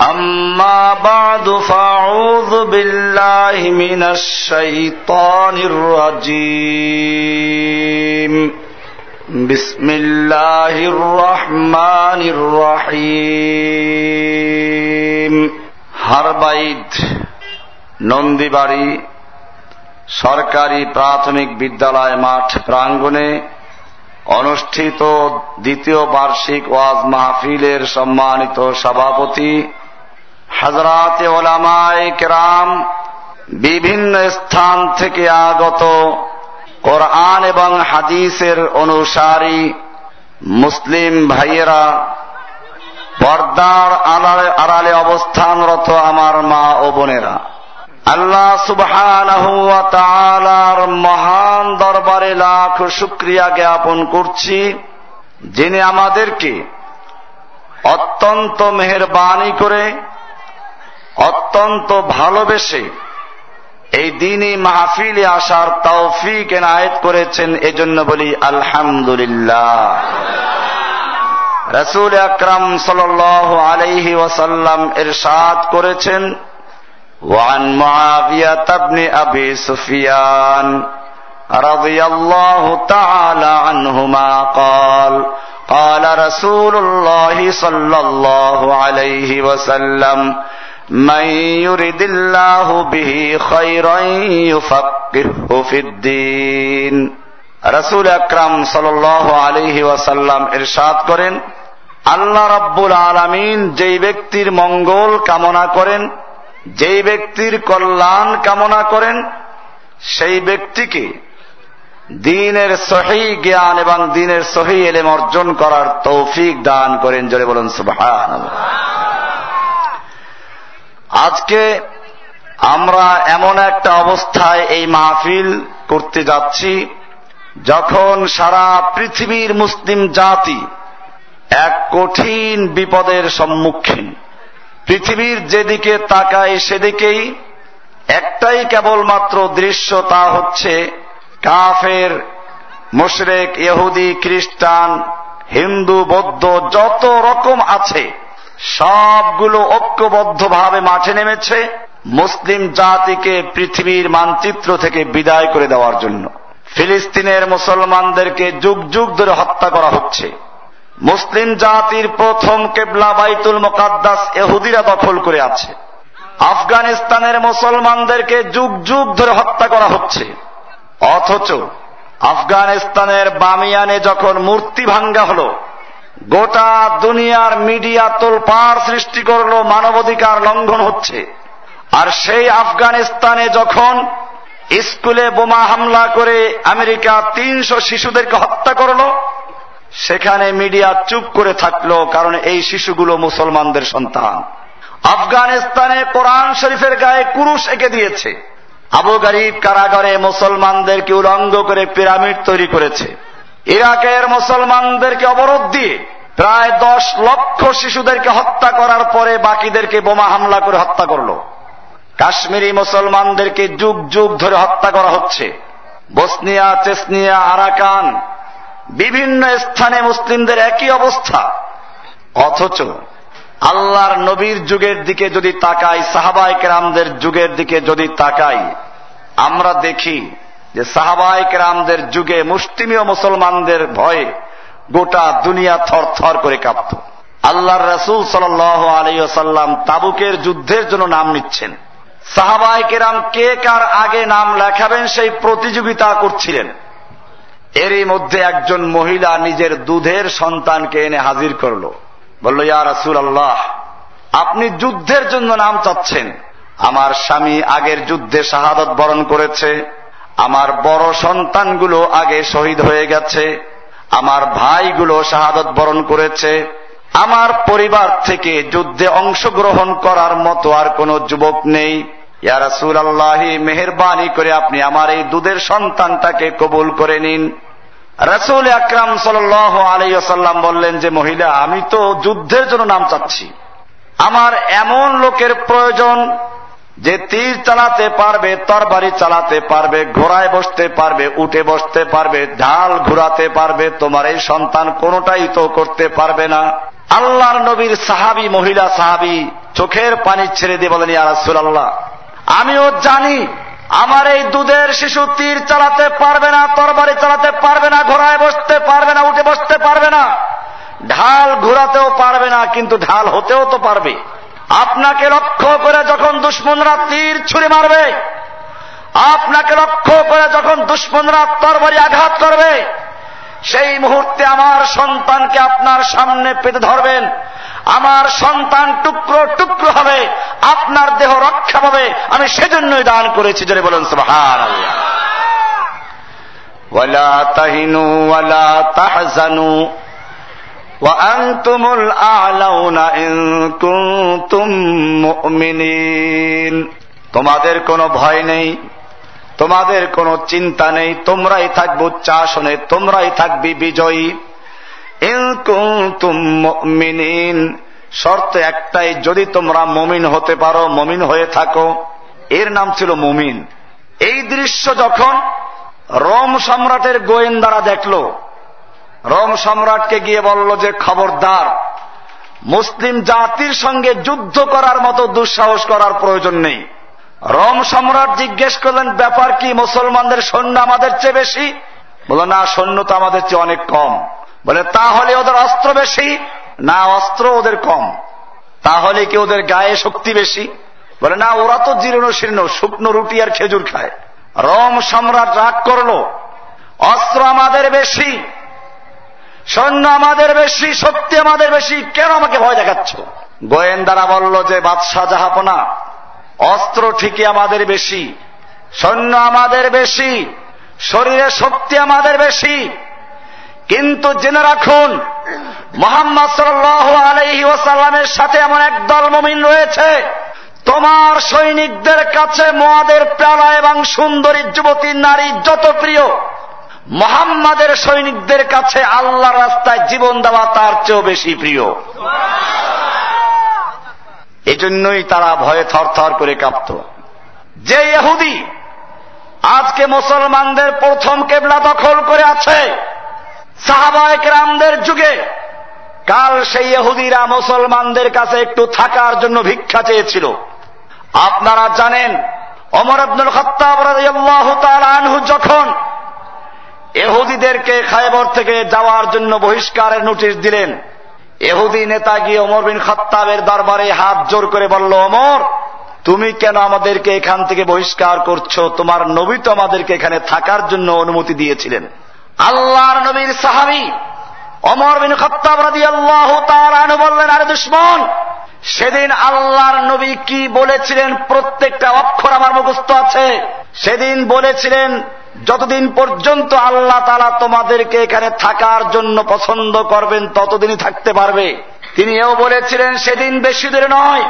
أما بعد فأعوذ بالله من الشيطان الرجيم بسم الله الرحمن الرحيم هربايد নন্দীবাড়ি সরকারি প্রাথমিক বিদ্যালয় মাঠ প্রাঙ্গণে অনুষ্ঠিত দ্বিতীয় বার্ষিক ওয়াজ মাহফিলের সম্মানিত সভাপতি হাজরাতে ওলামায় কেরাম বিভিন্ন স্থান থেকে আগত কোরআন এবং হাদিসের অনুসারী মুসলিম ভাইয়েরা পর্দার আড়ালে আড়ালে অবস্থানরত আমার মা ও বোনেরা। আল্লাহ তাআলার মহান দরবারে লাখ শুকরিয়া জ্ঞাপন করছি, যিনি আমাদেরকে অত্যন্ত মেহরবানি করে অত্যন্ত ভালোবেসে এই দিনই মাহফিলে আসার তৌফিক এনায়েত করেছেন এজন্য বলি আলহামদুলিল্লাহ রসুল আকরাম সাল আলাইহি ওয়াসাল্লাম এরশাদ করেছেন وعن معاوية بن أبي سفيان رضي الله تعالى عنهما قال قال رسول الله صلى الله عليه وسلم من يرد الله به خيرا يفقهه في الدين রসুল আকরাম সাল আলহি ওয়াসাল্লাম এরশাদ করেন আল্লাহ রব্বুল আলমিন যেই ব্যক্তির মঙ্গল কামনা করেন যেই ব্যক্তির কল্যাণ কামনা করেন সেই ব্যক্তিকে দিনের সহি জ্ঞান এবং দিনের সহি এলেম অর্জন করার তৌফিক দান করেন জোরে বলুন সুবহান আজকে আমরা এমন একটা অবস্থায় এই মাহফিল করতে যাচ্ছি, যখন সারা পৃথিবীর মুসলিম জাতি এক কঠিন বিপদের সম্মুখীন। পৃথিবীর যেদিকে তাকায় সেদিকেই একটাই কেবলমাত্র দৃশ্য তা হচ্ছে কাফের, মুশরেক, ইহুদি, খ্রিস্টান, হিন্দু, বৌদ্ধ, যত রকম আছে সবগুলো ঐক্যবদ্ধভাবে মাঠে নেমেছে মুসলিম জাতিকে পৃথিবীর মানচিত্র থেকে বিদায় করে দেওয়ার জন্য। ফিলিস্তিনের মুসলমানদেরকে যুগ যুগ ধরে হত্যা করা হচ্ছে। মুসলিম জাতির প্রথম কেবলা বাইতুল মোকাদ্দাস এহুদিরা দখল করে আছে। আফগানিস্তানের মুসলমানদেরকে যুগ যুগ ধরে হত্যা করা হচ্ছে। অথচ আফগানিস্তানের বামিয়ানে যখন মূর্তি ভাঙ্গা হল গোটা দুনিয়ার মিডিয়া তোলপাড় সৃষ্টি করল মানবাধিকার লঙ্ঘন হচ্ছে। আর সেই আফগানিস্তানে যখন স্কুলে বোমা হামলা করে আমেরিকা তিনশো শিশুদেরকে হত্যা করল, সেখানে মিডিয়া চুপ করে থাকল কারণ এই শিশুগুলো মুসলমানদের সন্তান। আফগানিস্তানে কোরআন শরীফের গায়ে কুরুশ এঁকে দিয়েছে। আবু গরিব কারাগারে মুসলমানদেরকে উলঙ্গ করে পিরামিড তৈরি করেছে। ইরাকের মুসলমানদেরকে অবরোধ দিয়ে প্রায় দশ লক্ষ শিশুদেরকে হত্যা করার পরে বাকিদেরকে বোমা হামলা করে হত্যা করল। কাশ্মীরি মুসলমানদেরকে যুগ যুগ ধরে হত্যা করা হচ্ছে। বসনিয়া, চেসনিয়া, আরাকান, বিভিন্ন স্থানে মুসলিমদের একই অবস্থা। অথচ আল্লাহর নবীর যুগের দিকে যদি তাকাই সাহাবাই কেরামদের যুগের দিকে যদি তাকাই, আমরা দেখি যে সাহাবাই কেরামদের যুগে মুসলিমীয় মুসলমানদের ভয়ে গোটা দুনিয়া থর থর করে কাঁপত। আল্লাহর রসুল সাল আলাইসাল্লাম তাবুকের যুদ্ধের জন্য নাম নিচ্ছেন। সাহাবাই কেরাম কে কার আগে নাম লেখাবেন সেই প্রতিযোগিতা করছিলেন। এরই মধ্যে একজন মহিলা নিজের দুধের সন্তানকে এনে হাজির করল। বলল, ইয়া রাসুল আল্লাহ আপনি যুদ্ধের জন্য নাম চাচ্ছেন। আমার স্বামী আগের যুদ্ধে শাহাদত বরণ করেছে। আমার বড় সন্তানগুলো আগে শহীদ হয়ে গেছে। আমার ভাইগুলো শাহাদত বরণ করেছে। আমার পরিবার থেকে যুদ্ধে অংশগ্রহণ করার মতো আর কোন যুবক নেই। ইয়ারাসুল আল্লাহি মেহরবানি করে আপনি আমার এই দুধের সন্তানটাকে কবুল করে নিন। রসুল আকরাম সাল আলাইসাল্লাম বললেন যে, মহিলা, আমি তো যুদ্ধের জন্য নাম চাচ্ছি। আমার এমন লোকের প্রয়োজন যে তীর চালাতে পারবে, তরবারি চালাতে পারবে, ঘোড়ায় বসতে পারবে, উঠে বসতে পারবে, ঢাল ঘুরাতে পারবে, তোমার এই সন্তান কোনটাই তো করতে পারবে না। আল্লাহর নবীর সাহাবি, মহিলা সাহাবি, চোখের পানি ছেড়ে দিয়ে বলেন ইয়ারাসুল আল্লাহ আমিও জানি আমার এই দুধের শিশু তীর চালাতে পারবে না, তরবারি চালাতে পারবে না, ঘোড়ায় বসতে পারবে না, উঠে বসতে পারবে না। ঢাল ঘোরাতেও পারবে না, কিন্তু ঢাল হতেও তো পারবে। আপনাকে লক্ষ্য করে যখন দুশ্মনরা তীর ছুরি মারবে, আপনাকে লক্ষ্য করে যখন দুশ্মনরা তরবারি আঘাত করবে, সেই মুহূর্তে আমার সন্তানকে আপনার সামনে পেতে ধরবেন। আমার সন্তান টুকরো টুকরো হবে, আপনার দেহ রক্ষা পাবে। আমি সেজন্যই দান করেছি যদি বলুন সুবহান وأنتم الأعلون إن كنتم مؤمنين তোমাদের কোনো ভয় নেই তোমাদের কোনো চিন্তা নেই তোমরাই থাকবো উচ্চাসনে তোমরাই থাকবি বিজয়ী মিনিন শর্ত একটাই যদি তোমরা মমিন হতে পারো মমিন হয়ে থাকো এর নাম ছিল মুমিন এই দৃশ্য যখন রোম সম্রাটের গোয়েন্দারা দেখল রোম সম্রাটকে গিয়ে বলল যে, খবরদার, মুসলিম জাতির সঙ্গে যুদ্ধ করার মতো দুঃসাহস করার প্রয়োজন নেই। রোম সম্রাট জিজ্ঞেস করলেন, ব্যাপার কি, মুসলমানদের সৈন্য আমাদের চেয়ে বেশি? বলো না, সৈন্য তো আমাদের চেয়ে অনেক কম। বলে, তাহলে ওদের অস্ত্র বেশি? না, অস্ত্র ওদের কম। তাহলে কি ওদের গায়ে শক্তি বেশি? বলে, না, ওরা তো জীর্ণ শীর্ণ, শুকনো রুটি আর খেজুর খায়। রোম সম্রাট রাগ করল, অস্ত্র আমাদের বেশি সৈন্য আমাদের বেশি শক্তি আমাদের বেশি, কেন আমাকে ভয় দেখাচ্ছ? গোয়েন্দারা বলল যে বাদশাহ জাহাপনা, অস্ত্র ঠিকই আমাদের বেশি সৈন্য আমাদের বেশি, শরীরে শক্তি আমাদের বেশি। কিন্তু জেনে রাখুন, মোহাম্মদ সাল আলহি ওসাল্লামের সাথে এমন একদল মমিন রয়েছে। তোমার সৈনিকদের কাছে মোয়াদের প্যালা এবং সুন্দরী যুবতী নারী যত প্রিয় মোহাম্মদের সৈনিকদের কাছে আল্লাহ রাস্তায় জীবন দেওয়া তার চেয়েও বেশি প্রিয়। এজন্যই তারা ভয়ে থর থর করে কাঁপত। যে ইহুদি আজকে মুসলমানদের প্রথম কেবলা দখল করে আছে সাহাবায়ক রামদের যুগে, কাল সেই ইহুদিরা মুসলমানদের কাছে একটু থাকার জন্য ভিক্ষা চেয়েছিল। আপনারা জানেন অমর আব্দুল খত্তাব আনহু যখন এহুদিদেরকে খায়বর থেকে যাওয়ার জন্য বহিষ্কারের নোটিশ দিলেন। এহুদি নেতা গিয়ে অমর বিন খত্তাবের দরবারে হাত জোর করে বলল অমর তুমি কেন আমাদেরকে এখান থেকে বহিষ্কার করছ? তোমার নবী তো আমাদেরকে এখানে থাকার জন্য অনুমতি দিয়েছিলেন। আল্লাহর নবীর সাহাবি অমর বিন খত্তাব রাদি আল্লাহ তালু বললেন, আরে দুশ্মন, সেদিন আল্লাহর নবী কি বলেছিলেন? প্রত্যেকটা অক্ষর আমার মুখস্থ আছে। সেদিন বলেছিলেন যতদিন পর্যন্ত আল্লাহ তালা তোমাদেরকে এখানে থাকার জন্য পছন্দ করবেন, ততদিনই থাকতে পারবে। তিনি এও বলেছিলেন, সেদিন বেশি দূরে নয়।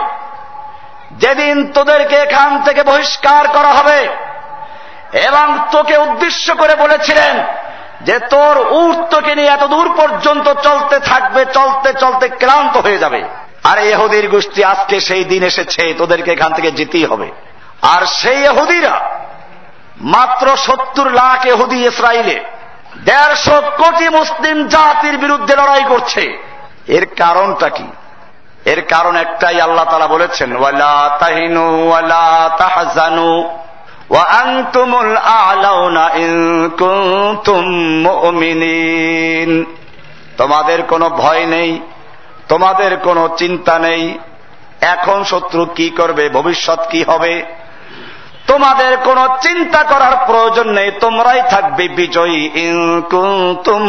যেদিন তোদেরকে এখান থেকে বহিষ্কার করা হবে এবং তোকে উদ্দেশ্য করে বলেছিলেন যে তোর উঠ তোকে নিয়ে এত দূর পর্যন্ত চলতে থাকবে, চলতে চলতে ক্লান্ত হয়ে যাবে। আর এহুদির গোষ্ঠী আজকে সেই দিন এসেছে, তোদেরকে এখান থেকে যেতেই হবে। আর সেই এহুদিরা মাত্র সত্তর লাখ এহুদি ইসরায়েলে দেড়শো কোটি মুসলিম জাতির বিরুদ্ধে লড়াই করছে। এর কারণটা কি? এর কারণ একটাই আল্লাহ তারা বলেছেন, ওয়ালা তাহিনু ওয়ালা তাহাজানু তোমাদের কোনো ভয় নেই, তোমাদের কোনো চিন্তা নেই। এখন শত্রু কি করবে, ভবিষ্যৎ কি হবে? তোমাদের কোনো চিন্তা করার প্রয়োজন নেই, তোমরাই থাকবে বিজয়ী। ইনকুন্তুম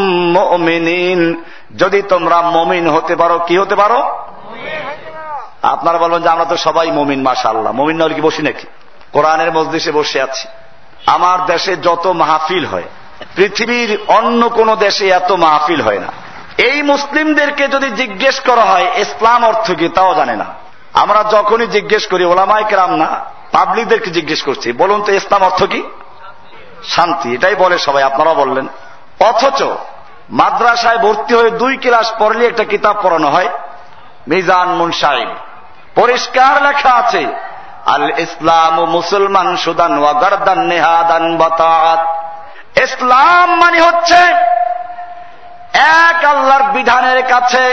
যদি তোমরা মমিন হতে পারো, কি হতে পারো? আপনারা বলবেন যে আমরা তো সবাই মমিন মাসা আল্লাহ মমিন নাহলে কি বসি নাকি? কোরআনের মসজিষে বসে আছি। আমার দেশে যত মাহফিল হয়, পৃথিবীর অন্য কোন দেশে এত মাহফিল হয় না। এই মুসলিমদেরকে যদি জিজ্ঞেস করা হয়, ইসলাম অর্থ কি, তাও জানে না। আমরা যখনই জিজ্ঞেস করি ওলামাই কেরাম না পাবলিকদেরকে জিজ্ঞেস করছি, বলুন তো ইসলাম অর্থ কি? শান্তি, এটাই বলে সবাই আপনারা বললেন। অথচ মাদ্রাসায় ভর্তি হয়ে দুই ক্লাস পড়লে একটা কিতাব পড়ানো হয়, মিজান মুনসাইব পরিষ্কার লেখা আছে, আল ইসলাম মুসলমান সুদান ওয়াগারদান নেহাদান বাতাত ইসলাম মানে হচ্ছে এক আল্লাহর বিধানের কাছে,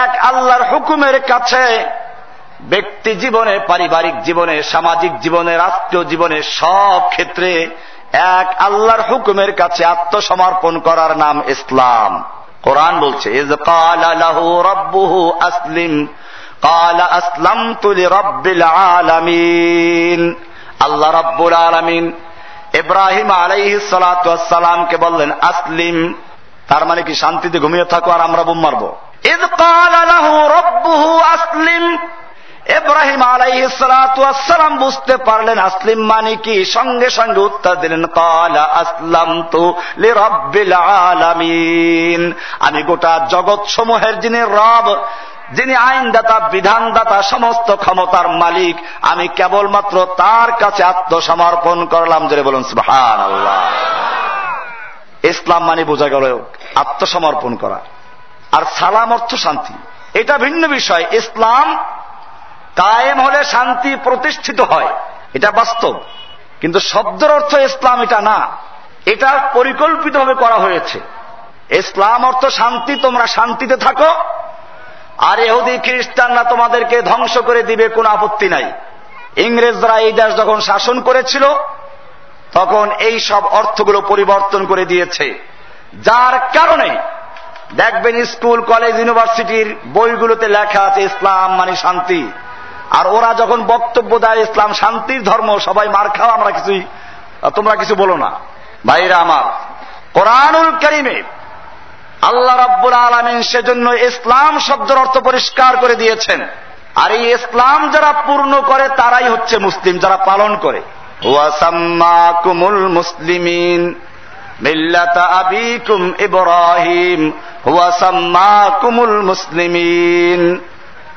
এক আল্লাহর হুকুমের কাছে ব্যক্তি জীবনে, পারিবারিক জীবনে, সামাজিক জীবনে, রাষ্ট্রীয় জীবনে সব ক্ষেত্রে এক আল্লাহর হুকুমের কাছে আত্মসমর্পণ করার নাম ইসলাম। কোরআন বলছে আল্লাহ রব্বুল আলমিন ইব্রাহিম আলাইহি সালাতামকে বললেন, আসলিম, তার মানে কি শান্তিতে ঘুমিয়ে থাকো আর আমরা বুম মারবো? ইদ রব্বুহু আসলিম ইব্রাহিম আলাইহি সালাতাম বুঝতে পারলেন আসলিম মানে কি? সঙ্গে সঙ্গে উত্তর দিলেন, কালা আসলাম তু আলামিন। আমি গোটা জগৎ সমূহের যিনি রব, যিনি আইনদাতা, বিধানদাতা, সমস্ত ক্ষমতার মালিক, আমি কেবলমাত্র তার কাছে আত্মসমর্পণ করলাম। যে বলুন সুহান আল্লাহ ইসলাম মানে বোঝা গেল আত্মসমর্পণ করা। আর সালাম অর্থ শান্তি। এটা ভিন্ন বিষয়। ইসলাম কায়েম হলে শান্তি প্রতিষ্ঠিত হয়। এটা বাস্তব। কিন্তু শব্দের অর্থ ইসলাম এটা না। এটা পরিকল্পিতভাবে করা হয়েছে। ইসলাম অর্থ শান্তি, তোমরা শান্তিতে থাকো। আর এহুদি খ্রিস্টানরা তোমাদেরকে ধ্বংস করে দিবে, কোনো আপত্তি নাই। ইংরেজরা এই দেশ যখন শাসন করেছিল, তখন এই সব অর্থগুলো পরিবর্তন করে দিয়েছে। যার কারণে, দেখবেন স্কুল, কলেজ, ইউনিভার্সিটির বইগুলোতে লেখা আছে, ইসলাম মানে শান্তি। আর ওরা যখন বক্তব্য দেয়, ইসলাম শান্তির ধর্ম, সবাই মার খাও আমরা কিছুই তোমরা কিছু বলো না। ভাইরা আমার, কোরআনুল করিমে আল্লাহ রাব্বুল আলমিন সেজন্য ইসলাম শব্দের অর্থ পরিষ্কার করে দিয়েছেন। আর এই ইসলাম যারা পূর্ণ করে, তারাই হচ্ছে মুসলিম, যারা পালন করে। কুমুল মুসলিমিন, মিল্লাতা আবিকুম কুমুল মুসলিমিন।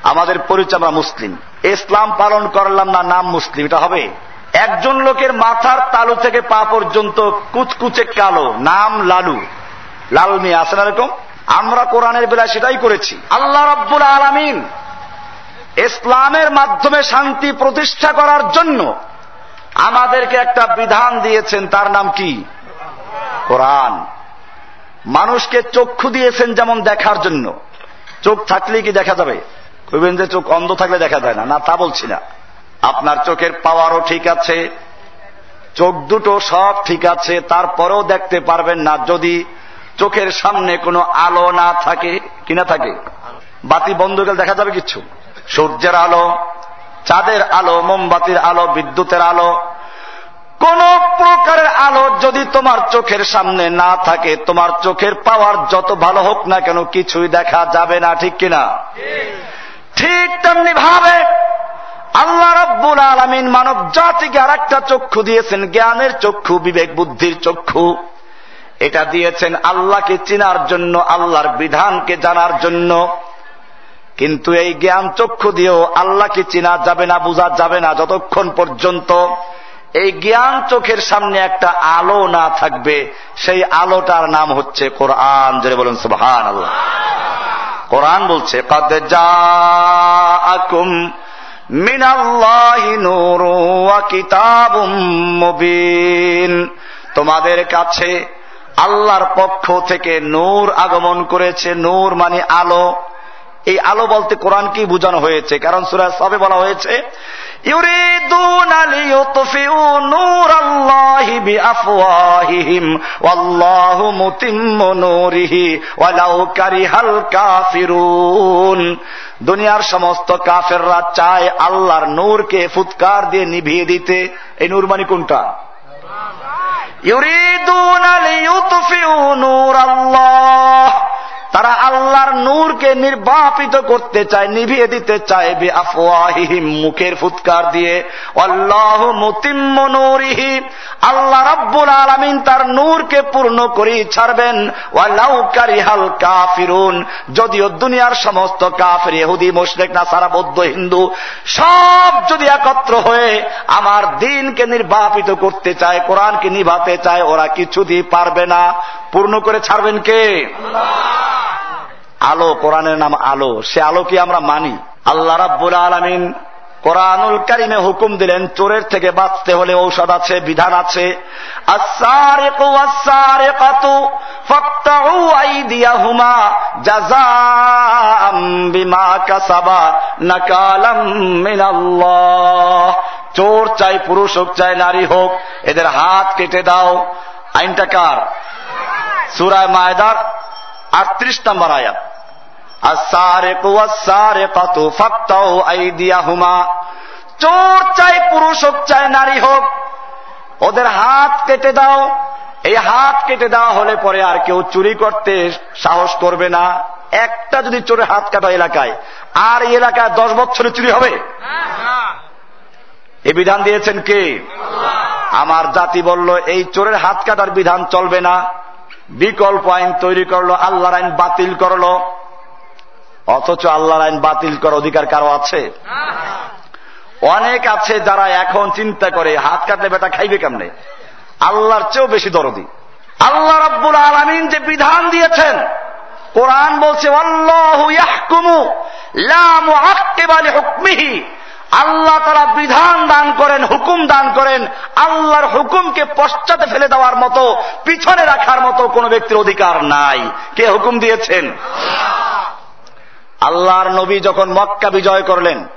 আমাদের পরিচয়, আমরা মুসলিম। ইসলাম পালন করলাম না, নাম মুসলিম, এটা হবে। একজন লোকের মাথার তালু থেকে পা পর্যন্ত কুচকুচে কালো, নাম লালু। লাল মিয়া আছেন এরকম? আমরা কোরআনের বেলা সেটাই করেছি। আল্লাহ রব্বুল আলমিন ইসলামের মাধ্যমে শান্তি প্রতিষ্ঠা করার জন্য আমাদেরকে একটা বিধান দিয়েছেন, তার নাম কি? কোরআন। মানুষকে চক্ষু দিয়েছেন যেমন দেখার জন্য। চোখ থাকলে কি দেখা যাবে? কইবেন যে চোখ অন্ধ থাকলে দেখা যায় না। না, তা বলছি না। আপনার চোখের পাওয়ারও ঠিক আছে, চোখ দুটো সব ঠিক আছে, তারপরেও দেখতে পারবেন না যদি চোখের সামনে কোনো আলো না থাকে। কিনা থাকে? বাতি বন্ধ গেলে দেখা যাবে কিছু? সূর্যের আলো, চাঁদের আলো, মোমবাতির আলো, বিদ্যুতের আলো। কোন প্রকারের আলো যদি তোমার চোখের সামনে না থাকে, তোমার চোখের পাওয়ার যত ভালো হোক না কেন, কিছুই দেখা যাবে না, ঠিক কিনা? ঠিক তেমনি ভাবে আল্লাহ রব্বুল আলমিন মানব জাতিকে আর একটা চক্ষু দিয়েছেন, জ্ঞানের চক্ষু, বিবেক বুদ্ধির চক্ষু। এটা দিয়েছেন আল্লাহকে চিনার জন্য, আল্লাহর বিধানকে জানার জন্য। কিন্তু এই জ্ঞান চক্ষু দিয়েও আল্লাহকে চিনা যাবে না, বোঝা যাবে না যতক্ষণ পর্যন্ত এই জ্ঞান চোখের সামনে একটা আলো না থাকবে। সেই আলোটার নাম হচ্ছে কোরআন। যেটা বলুন সুবহান আল্লাহ কোরআন বলছে তোমাদের কাছে আল্লাহর পক্ষ থেকে নূর আগমন করেছে, নূর মানে আলো। এই আলো বলতে কোরআন কি বোঝানো হয়েছে? কারণ সুরাজ সবে বলা হয়েছে দুনিয়ার সমস্ত কাফেররা চায় আল্লাহর নূরকে ফুৎকার দিয়ে নিভিয়ে দিতে। এই নূর মানে কোনটা ইউরিদুন নূর আল্লাহ তারা আল্লাহর নূরকে নির্বাপিত করতে চায়, নিভিয়ে দিতে চায় বে আফওয়াহিহিম মুখের ফুৎকার দিয়ে। আল্লাহ মুতিম্ম নূরিহি। আল্লাহ রাব্বুল আলামিন তার নূরকে পূর্ণ করি ছাড়বেন। ওয়ালাউ কারিহাল কাফিরুন। যদিও দুনিয়ার সমস্ত কাফির, ইহুদি, মুশরিক, নাসারা, বৌদ্ধ, হিন্দু, সব যদি একত্র হয়ে আমার দিনকে নির্বাপিত করতে চায়, কোরআনকে নিভাতে চায়, ওরা কিছুতেই পারবে না। পূর্ণ করে ছাড়বেন কে? আলো, কোরআনের নাম আলো। সে আলো কি আমরা মানি? আল্লাহ রাব্বুল আলমিন কোরআনুল কারিমে হুকুম দিলেন, চোরের থেকে বাঁচতে হলে ঔষধ আছে, বিধান আছে। চোর চাই পুরুষ হোক, চাই নারী হোক, এদের হাত কেটে দাও। আইনটা কার? সুরায় মায়দার আটত্রিশ নম্বর আয়াত। চোর চাই পুরুষ হোক, চাই নারী হোক, ওদের হাত কেটে দাও। এই হাত কেটে দেওয়া হলে পরে আর কেউ চুরি করতে সাহস করবে না। একটা যদি চোরের হাত কাটা এলাকায়, আর এই এলাকায় দশ বছরে চুরি হবে? এ বিধান দিয়েছেন কে? আমার জাতি বলল, এই চোরের হাত কাটার বিধান চলবে না। বিকল্প আইন তৈরি করল, আল্লাহর আইন বাতিল করল। অথচ আল্লাহর আইন বাতিল করার অধিকার কারও আছে? অনেক আছে যারা এখন চিন্তা করে, হাত কাটলে বেটা খাইবে কেমনে? আল্লাহর চেয়েও বেশি দরদি। আল্লাহ রব্বুল আলমিন যে বিধান দিয়েছেন, কোরআন বলছে আল্লাহ তারা বিধান দান করেন, হুকুম দান করেন, আল্লাহর হুকুমকে পশ্চাতে ফেলে দেওয়ার মতো, পিছনে রাখার মতো কোন ব্যক্তির অধিকার নাই। কে হুকুম দিয়েছেন? আল্লাহর নবী যখন মক্কা বিজয় করলেন,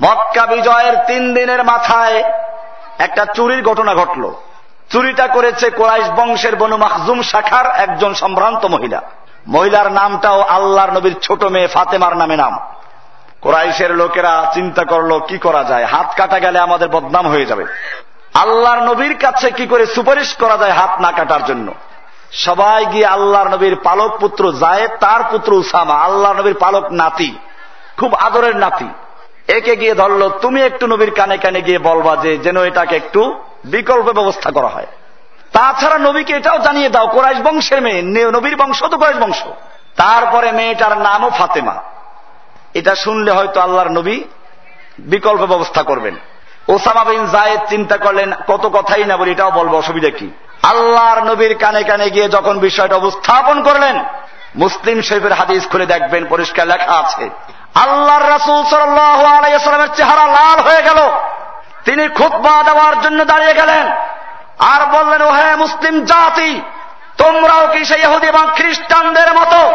মক্কা বিজয়ের তিন দিনের মাথায় একটা চুরির ঘটনা ঘটল। চুরিটা করেছে কোরাইশ বংশের বনু মাহজুম শাখার একজন সম্ভ্রান্ত মহিলা। মহিলার নামটাও আল্লাহর নবীর ছোট মেয়ে ফাতেমার নামে নাম। কোরাইশের লোকেরা চিন্তা করল, কি করা যায়? হাত কাটা গেলে আমাদের বদনাম হয়ে যাবে। আল্লাহর নবীর কাছে কি করে সুপারিশ করা যায় হাত না কাটার জন্য? সবাই গিয়ে আল্লাহর নবীর পালক পুত্র জায়েদ, তার পুত্র উসামা আল্লাহ নবীর পালক নাতি, খুব আদরের নাতি। একে গিয়ে ধরলো, তুমি একটু নবীর কানে কানে গিয়ে বলবা যে, যেন এটাকে একটু বিকল্প ব্যবস্থা করা হয়। তাছাড়া নবীকে এটাও জানিয়ে দাও, কোরাইশ বংশের মেয়ে নবীর বংশ তো কোরাইশ বংশ। তারপরে মেয়েটার নামও ফাতেমা। এটা শুনলে হয়তো আল্লাহর নবী বিকল্প ব্যবস্থা করবেন। ওসামা বিন জায়েদ চিন্তা করলেন, কত কথাই না বলি, এটাও বলব, অসুবিধা কি? আল্লাহর নবীর কানে কানে গিয়ে যখন বিষয়টা উপস্থাপন করলেন, মুসলিম শরীফের হাদিস খুলে দেখবেন, পরিষ্কার লেখা আছে। আল্লাহর রাসুল সাল্লামের চেহারা লাল হয়ে গেল। তিনি খুতবা দেওয়ার জন্য দাঁড়িয়ে গেলেন। আর বললেন ও হ্যাঁ মুসলিম জাতি, তোমরাও কি সেই এবং খ্রিস্টানদের মতো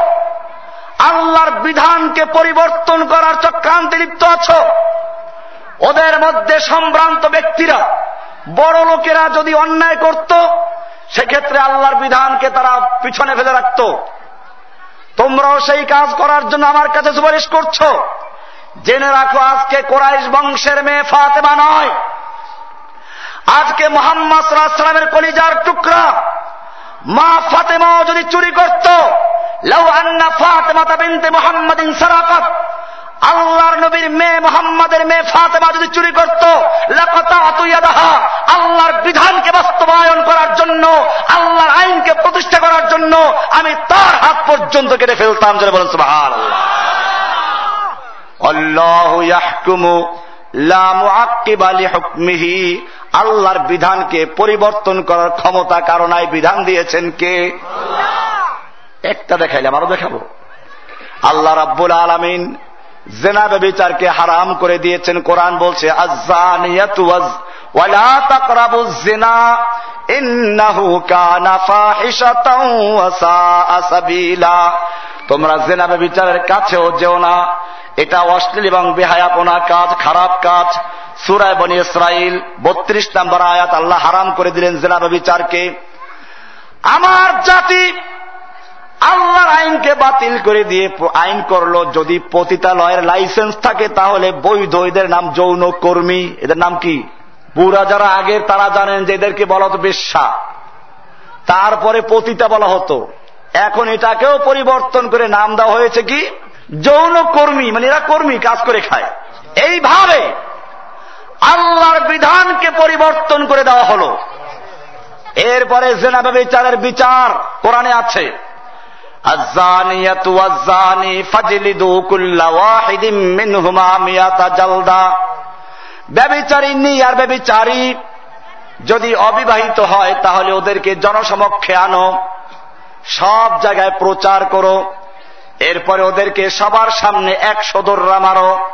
আল্লাহর বিধানকে পরিবর্তন করার চক্রান্তে লিপ্ত আছো? ওদের মধ্যে সম্ভ্রান্ত ব্যক্তিরা বড় লোকেরা যদি অন্যায় করত, সেক্ষেত্রে আল্লাহর বিধানকে তারা পিছনে ফেলে রাখত। তোমরাও সেই কাজ করার জন্য আমার কাছে সুপারিশ করছ। জেনে রাখো, আজকে কোরাইশ বংশের মেয়ে ফাতেমা নয়। আজকে মোহাম্মদ সাল্লামের কলিজার টুকরা। মা ফাতেমাও যদি চুরি করত, লাউ আন্না ফাতেমা বিনতে মোহাম্মদিন সারাকাত। আল্লাহর নবীর মেয়ে মোহাম্মদের মেয়ে ফাতেমা যদি চুরি করত আল্লাহর বিধানকে বাস্তবায়ন করার জন্য আল্লাহর আইনকে প্রতিষ্ঠা করার জন্য আমি তার হাত পর্যন্ত কেটে ফেলতাম যেন বলেন সুবাহ আল্লাহর বিধানকে পরিবর্তন করার ক্ষমতা কারণায় বিধান দিয়েছেন কে? একটা দেখাইলাম আরও দেখাবো। আল্লাহ রাব্বুল আলমিন জেনাবে বিচারকে হারাম করে দিয়েছেন। কোরআন বলছে তোমরা জেনাবে বিচারের কাছেও যেও না। এটা অশ্লীল এবং বেহায়াপনা কাজ, খারাপ কাজ। সুরায় বনি ইসরাইল বত্রিশ নম্বর আয়াত, আল্লাহ হারাম করে দিলেন জেনাবে বিচারকে আমার জাতি আল্লাহর আইনকে বাতিল করে দিয়ে আইন করল, যদি পতিতালয়ের লাইসেন্স থাকে, তাহলে বৈধ। এদের নাম যৌন কর্মী। এদের নাম কি? বুড়া যারা আগের তারা জানেন যে এদেরকে বলা হতো বেশ্যা। তারপরে পতিতা বলা হতো। এখন এটাকেও পরিবর্তন করে নাম দেওয়া হয়েছে কি? যৌন কর্মী। মানে এরা কর্মী, কাজ করে খায়। এইভাবে আল্লাহর বিধানকে পরিবর্তন করে দেওয়া হল। এরপরে জেনাবে বিচারের বিচার কোরআনে আছে। যদি অবিবাহিত হয়, তাহলে ওদেরকে জনসমক্ষে আনো। সব জায়গায় প্রচার করো। এরপরে ওদেরকে সবার সামনে এক সদররা মারো।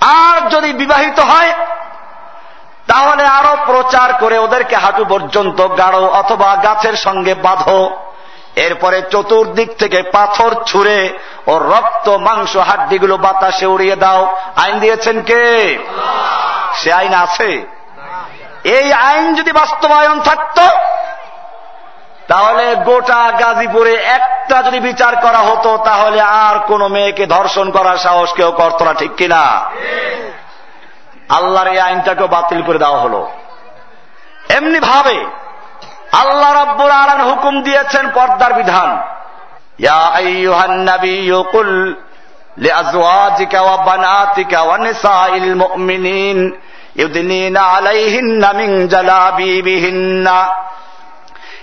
আর যদি বিবাহিত হয়, তাহলে আরও প্রচার করে ওদেরকে হাঁটু পর্যন্ত গাড়ো অথবা গাছের সঙ্গে বাঁধো। এরপরে চতুর্দিক থেকে পাথর ছুঁড়ে ও রক্ত, মাংস, হাড্ডিগুলো বাতাসে উড়িয়ে দাও। আইন দিয়েছেন কে? সে আইন আছে। এই আইন যদি বাস্তবায়ন থাকত, তাহলে গোটা গাজীপুরে একটা যদি বিচার করা হতো, তাহলে আর কোন মেয়েকে ধর্ষণ করার সাহস কেউ করত না, ঠিক কিনা? আল্লাহর এই আইনটাকে বাতিল করে দেওয়া হলো। এমনি ভাবে আল্লাহ রব্বুর আলার হুকুম দিয়েছেন পর্দার বিধান। ইয়া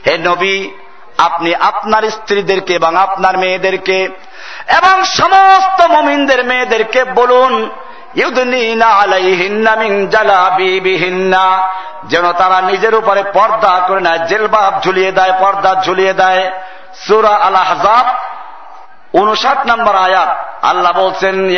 হে নবী, আপনি আপনার স্ত্রীদেরকে এবং আপনার মেয়েদেরকে এবং সমস্ত মমিনদের মেয়েদেরকে বলুন যেন তারা নিজের উপরে পর্দা করে নেয় জেলবাব ঝুলিয়ে দেয়, পর্দা ঝুলিয়ে দেয়। সুরা আল উনষাট নম্বর আয়াত, আল্লাহ বলছেন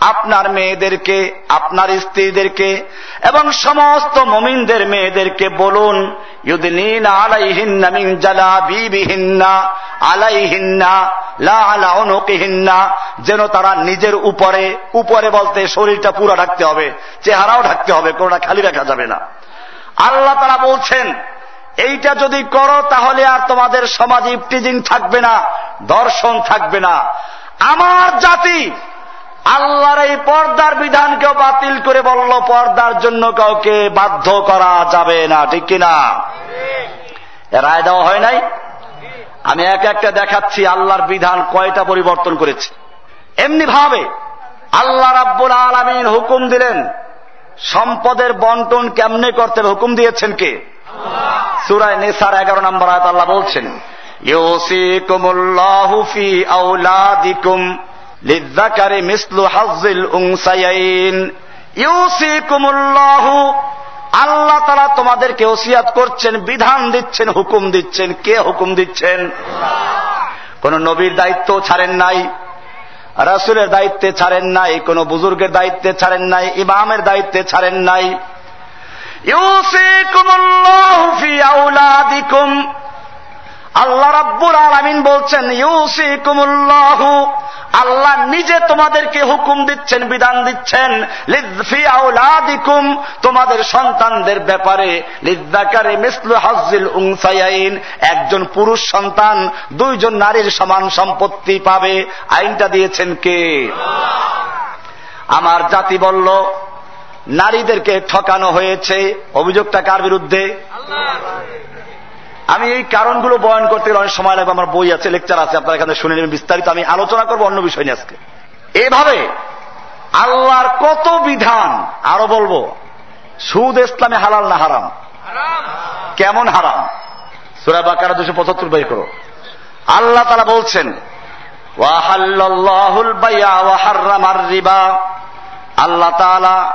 আপনার মেয়েদেরকে, আপনার স্ত্রীদেরকে এবং সমস্ত মমিনদের মেয়েদেরকে বলুন ইউদিন আলাইহিন্না জালাবিবিহিন্না, আলাইহিন্না লা আলা অনুকিহিন্না যেন তারা নিজের উপরে উপরে বলতে শরীরটা পুরো ঢাকতে হবে, চেহারাও ঢাকতে হবে, কোনটা খালি রাখা যাবে না। আল্লাহ তারা বলছেন, এইটা যদি করো তাহলে আর তোমাদের সমাজে ইফটিজিং থাকবে না, দর্শন থাকবে না। আমার জাতি আল্লাহর এই পর্দার বিধানকেও বাতিল করে বলল, পর্দার জন্য কাউকে বাধ্য করা যাবে না, ঠিক কিনা? রায় দেওয়া হয় নাই? আমি এক একটা দেখাচ্ছি আল্লাহর বিধান কয়টা পরিবর্তন করেছে। এমনি ভাবে আল্লাহ রাব্বুল আলমিন হুকুম দিলেন, সম্পদের বন্টন কেমনে করতে হুকুম দিয়েছেন কে? সুরায় নেসার এগারো নম্বর আয়াত আল্লাহ বলছেন, ইউসিকুমুল্লাহু ফি আউলাদিকুম লিযাকারি মিসলু হাজ্জিল উনসায়াইন ইউসিকুমুল্লাহু আল্লাহ তারা তোমাদেরকে ওসিয়াত করছেন, বিধান দিচ্ছেন, হুকুম দিচ্ছেন। কে হুকুম দিচ্ছেন? কোন নবীর দায়িত্ব ছাড়েন নাই, রাসুলের দায়িত্বে ছাড়েন নাই, কোন বুজুর্গের দায়িত্বে ছাড়েন নাই, ইমামের দায়িত্বে ছাড়েন নাই। আল্লাহ রাব্বুল আলমিন বলছেন ইউসি কুমুল্লাহু আল্লাহ নিজে তোমাদেরকে হুকুম দিচ্ছেন, বিধান দিচ্ছেন লিদ্ফি আউলাদিকুম তোমাদের সন্তানদের ব্যাপারে লিদ্দাকারে মিসলু হাজিল উংসাইন একজন পুরুষ সন্তান, দুইজন নারীর সমান সম্পত্তি পাবে। আইনটা দিয়েছেন কে? আমার জাতি বলল, নারীদেরকে ঠকানো হয়েছে। অভিযোগটা কার বিরুদ্ধে? আমি এই কারণগুলো বয়ন করতে গেলে অনেক সময় লাগবে আমার বই আছে লেকচার আছে আপনার এখানে শুনে নেবেন বিস্তারিত। আমি আলোচনা করব অন্য বিষয় নিয়ে আজকে। এভাবে আল্লাহর কত বিধান আরও বলব সুদ ইসলামে হালাল না হারাম? কেমন হারাম? সুরা বাকারা দুশো পঁচাত্তর বাই করো। আল্লাহ তারা বলছেন আল্লাহ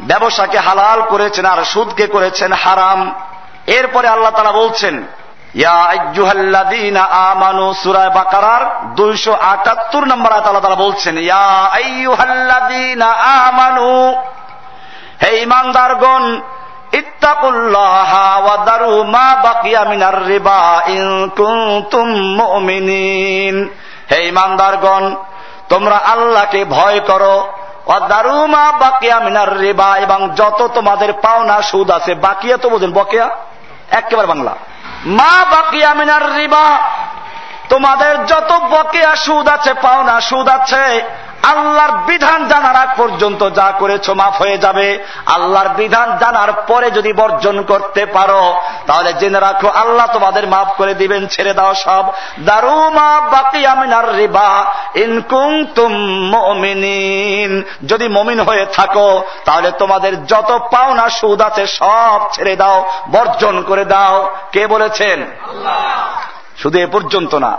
ব্যবসাকে হালাল করেছেন আর সুদকে করেছেন হারাম। এরপরে আল্লাহ তারা বলছেন আমানু সুরায় বাকারার দুইশো আটাত্তর বলছেন ইমানদারগণ হে ইমানদারগণ তোমরা আল্লাহকে ভয় করো। দারুমা বাকিয়া মিনার রেবা, এবং যত তোমাদের পাওনা সুদ আছে, বাকিয়া তো বোঝেন বকেয়া। একেবারে বাংলা। মা বাকিয়া মিনার রিবা। তোমাদের যত বকেয়া সুদ আছে পাওনা সুদ আছে। আল্লাহর বিধান জানার আগ পর্যন্ত যা করেছ মাফ হয়ে যাবে। আল্লাহর বিধান জানার পরে যদি বর্জন করতে পারো তাহলে জেনে রাখো আল্লাহ তোমাদের মাফ করে দিবেন ছেড়ে দাও সব। দারুমা বাকি আমিনার রিবা ইনকুম তুম মমিনিন। যদি মমিন হয়ে থাকো তাহলে তোমাদের যত পাওনা সুদ আছে সব ছেড়ে দাও বর্জন করে দাও। কে বলেছেন? শুধু এ পর্যন্ত না।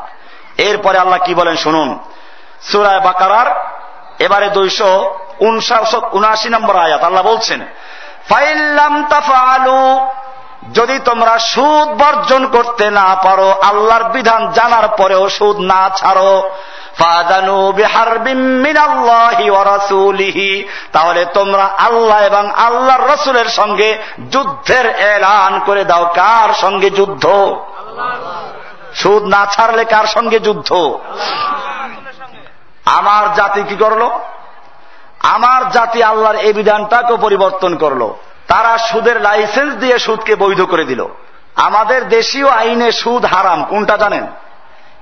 এরপরে আল্লাহ কি বলেন শুনুন। সুরায় বাকারার এবারে দুইশো উনআশি নম্বর আয়াত, আল্লাহ বলছেন যদি তোমরা সুদ বর্জন করতে না পারো, আল্লাহর বিধান জানার পরেও সুদ না ছাড়ো তাহলে তোমরা আল্লাহ এবং আল্লাহর রসুলের সঙ্গে যুদ্ধের এলান করে দাও। কার সঙ্গে যুদ্ধ? সুদ না ছাড়লে কার সঙ্গে যুদ্ধ? আমার জাতি কি করল? আমার জাতি আল্লাহর এই বিধানটাকেও পরিবর্তন করল। তারা সুদের লাইসেন্স দিয়ে সুদকে বৈধ করে দিল। আমাদের দেশীয় আইনে সুদ হারাম, কোনটা জানেন?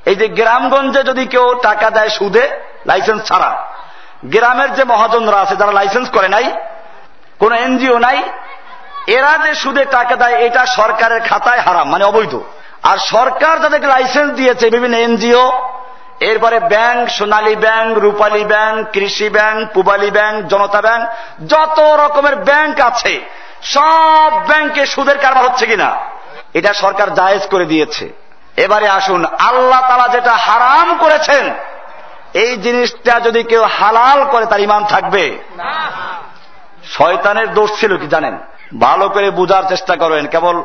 এই যে গ্রামগঞ্জে যদি কেউ টাকা দেয় সুদে, লাইসেন্স ছাড়া, গ্রামের যে মহাজনরা আছে, যারা লাইসেন্স করে নাই, কোন এনজিও নাই, এরা যে সুদে টাকা দেয়, এটা সরকারের খাতায় হারাম মানে অবৈধ। আর সরকার যাদেরকে লাইসেন্স দিয়েছে, বিভিন্ন এনজিও এরপরে bank, Sonali Bank, Rupali Bank, Krishi Bank, Pubali Bank, Janata Bank, যত রকমের ব্যাংক আছে, সব ব্যাংকে সুদের কারবার হচ্ছে কিনা? এটা সরকার জায়েজ করে দিয়েছে। এবারে আসুন, আল্লাহ তালা যেটা হারাম করেছেন, এই জিনিসটা যদি কেউ হালাল করে, তার ইমান থাকবে। শয়তানের দোষ ছিল কি জানেন? ভালো করে বুঝার চেষ্টা করেন, কেবল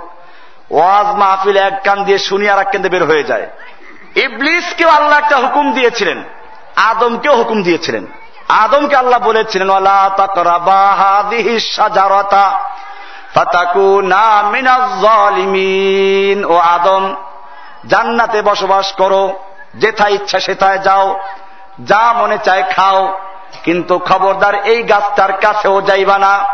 ওয়াজ মাহফিল এক কান দিয়ে শুনি আর এক কেন্দ্রে বের হয়ে যায়। ইবলিসকেও আল্লাহ একটা হুকুম দিয়েছিলেন। আদমকেও হুকুম দিয়েছিলেন। আদমকে আল্লাহ বলেছিলেন ও আদম, জান্নাতে বসবাস করো, যেথায় ইচ্ছা সেথায় যাও, যা মনে চায় খাও, কিন্তু খবরদার এই গাছটার কাছেও যাইবা না।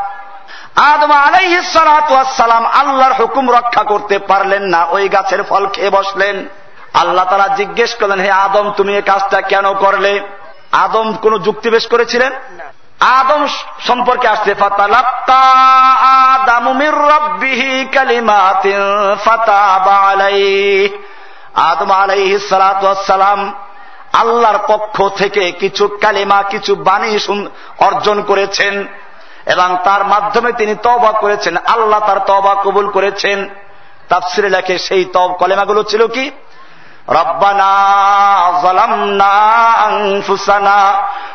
আদম আলাইসালাম আল্লাহর হুকুম রক্ষা করতে পারলেন না, ওই গাছের ফল খেয়ে বসলেন। আল্লাহ তারা জিজ্ঞেস করলেন হে আদম তুমি এই কাজটা কেন করলে? আদম কোন যুক্তি বেশ করেছিলেন? আদম সম্পর্কে আসছে আদম আলাইহি। সালাম আল্লাহর পক্ষ থেকে কিছু কালিমা কিছু বাণী অর্জন করেছেন এবং তার মাধ্যমে তিনি তবা করেছেন। আল্লাহ তার তবা কবুল করেছেন। তাফসিরে লেখে সেই তব কলেমাগুলো ছিল কি? ربنا ظلمنا أنفسنا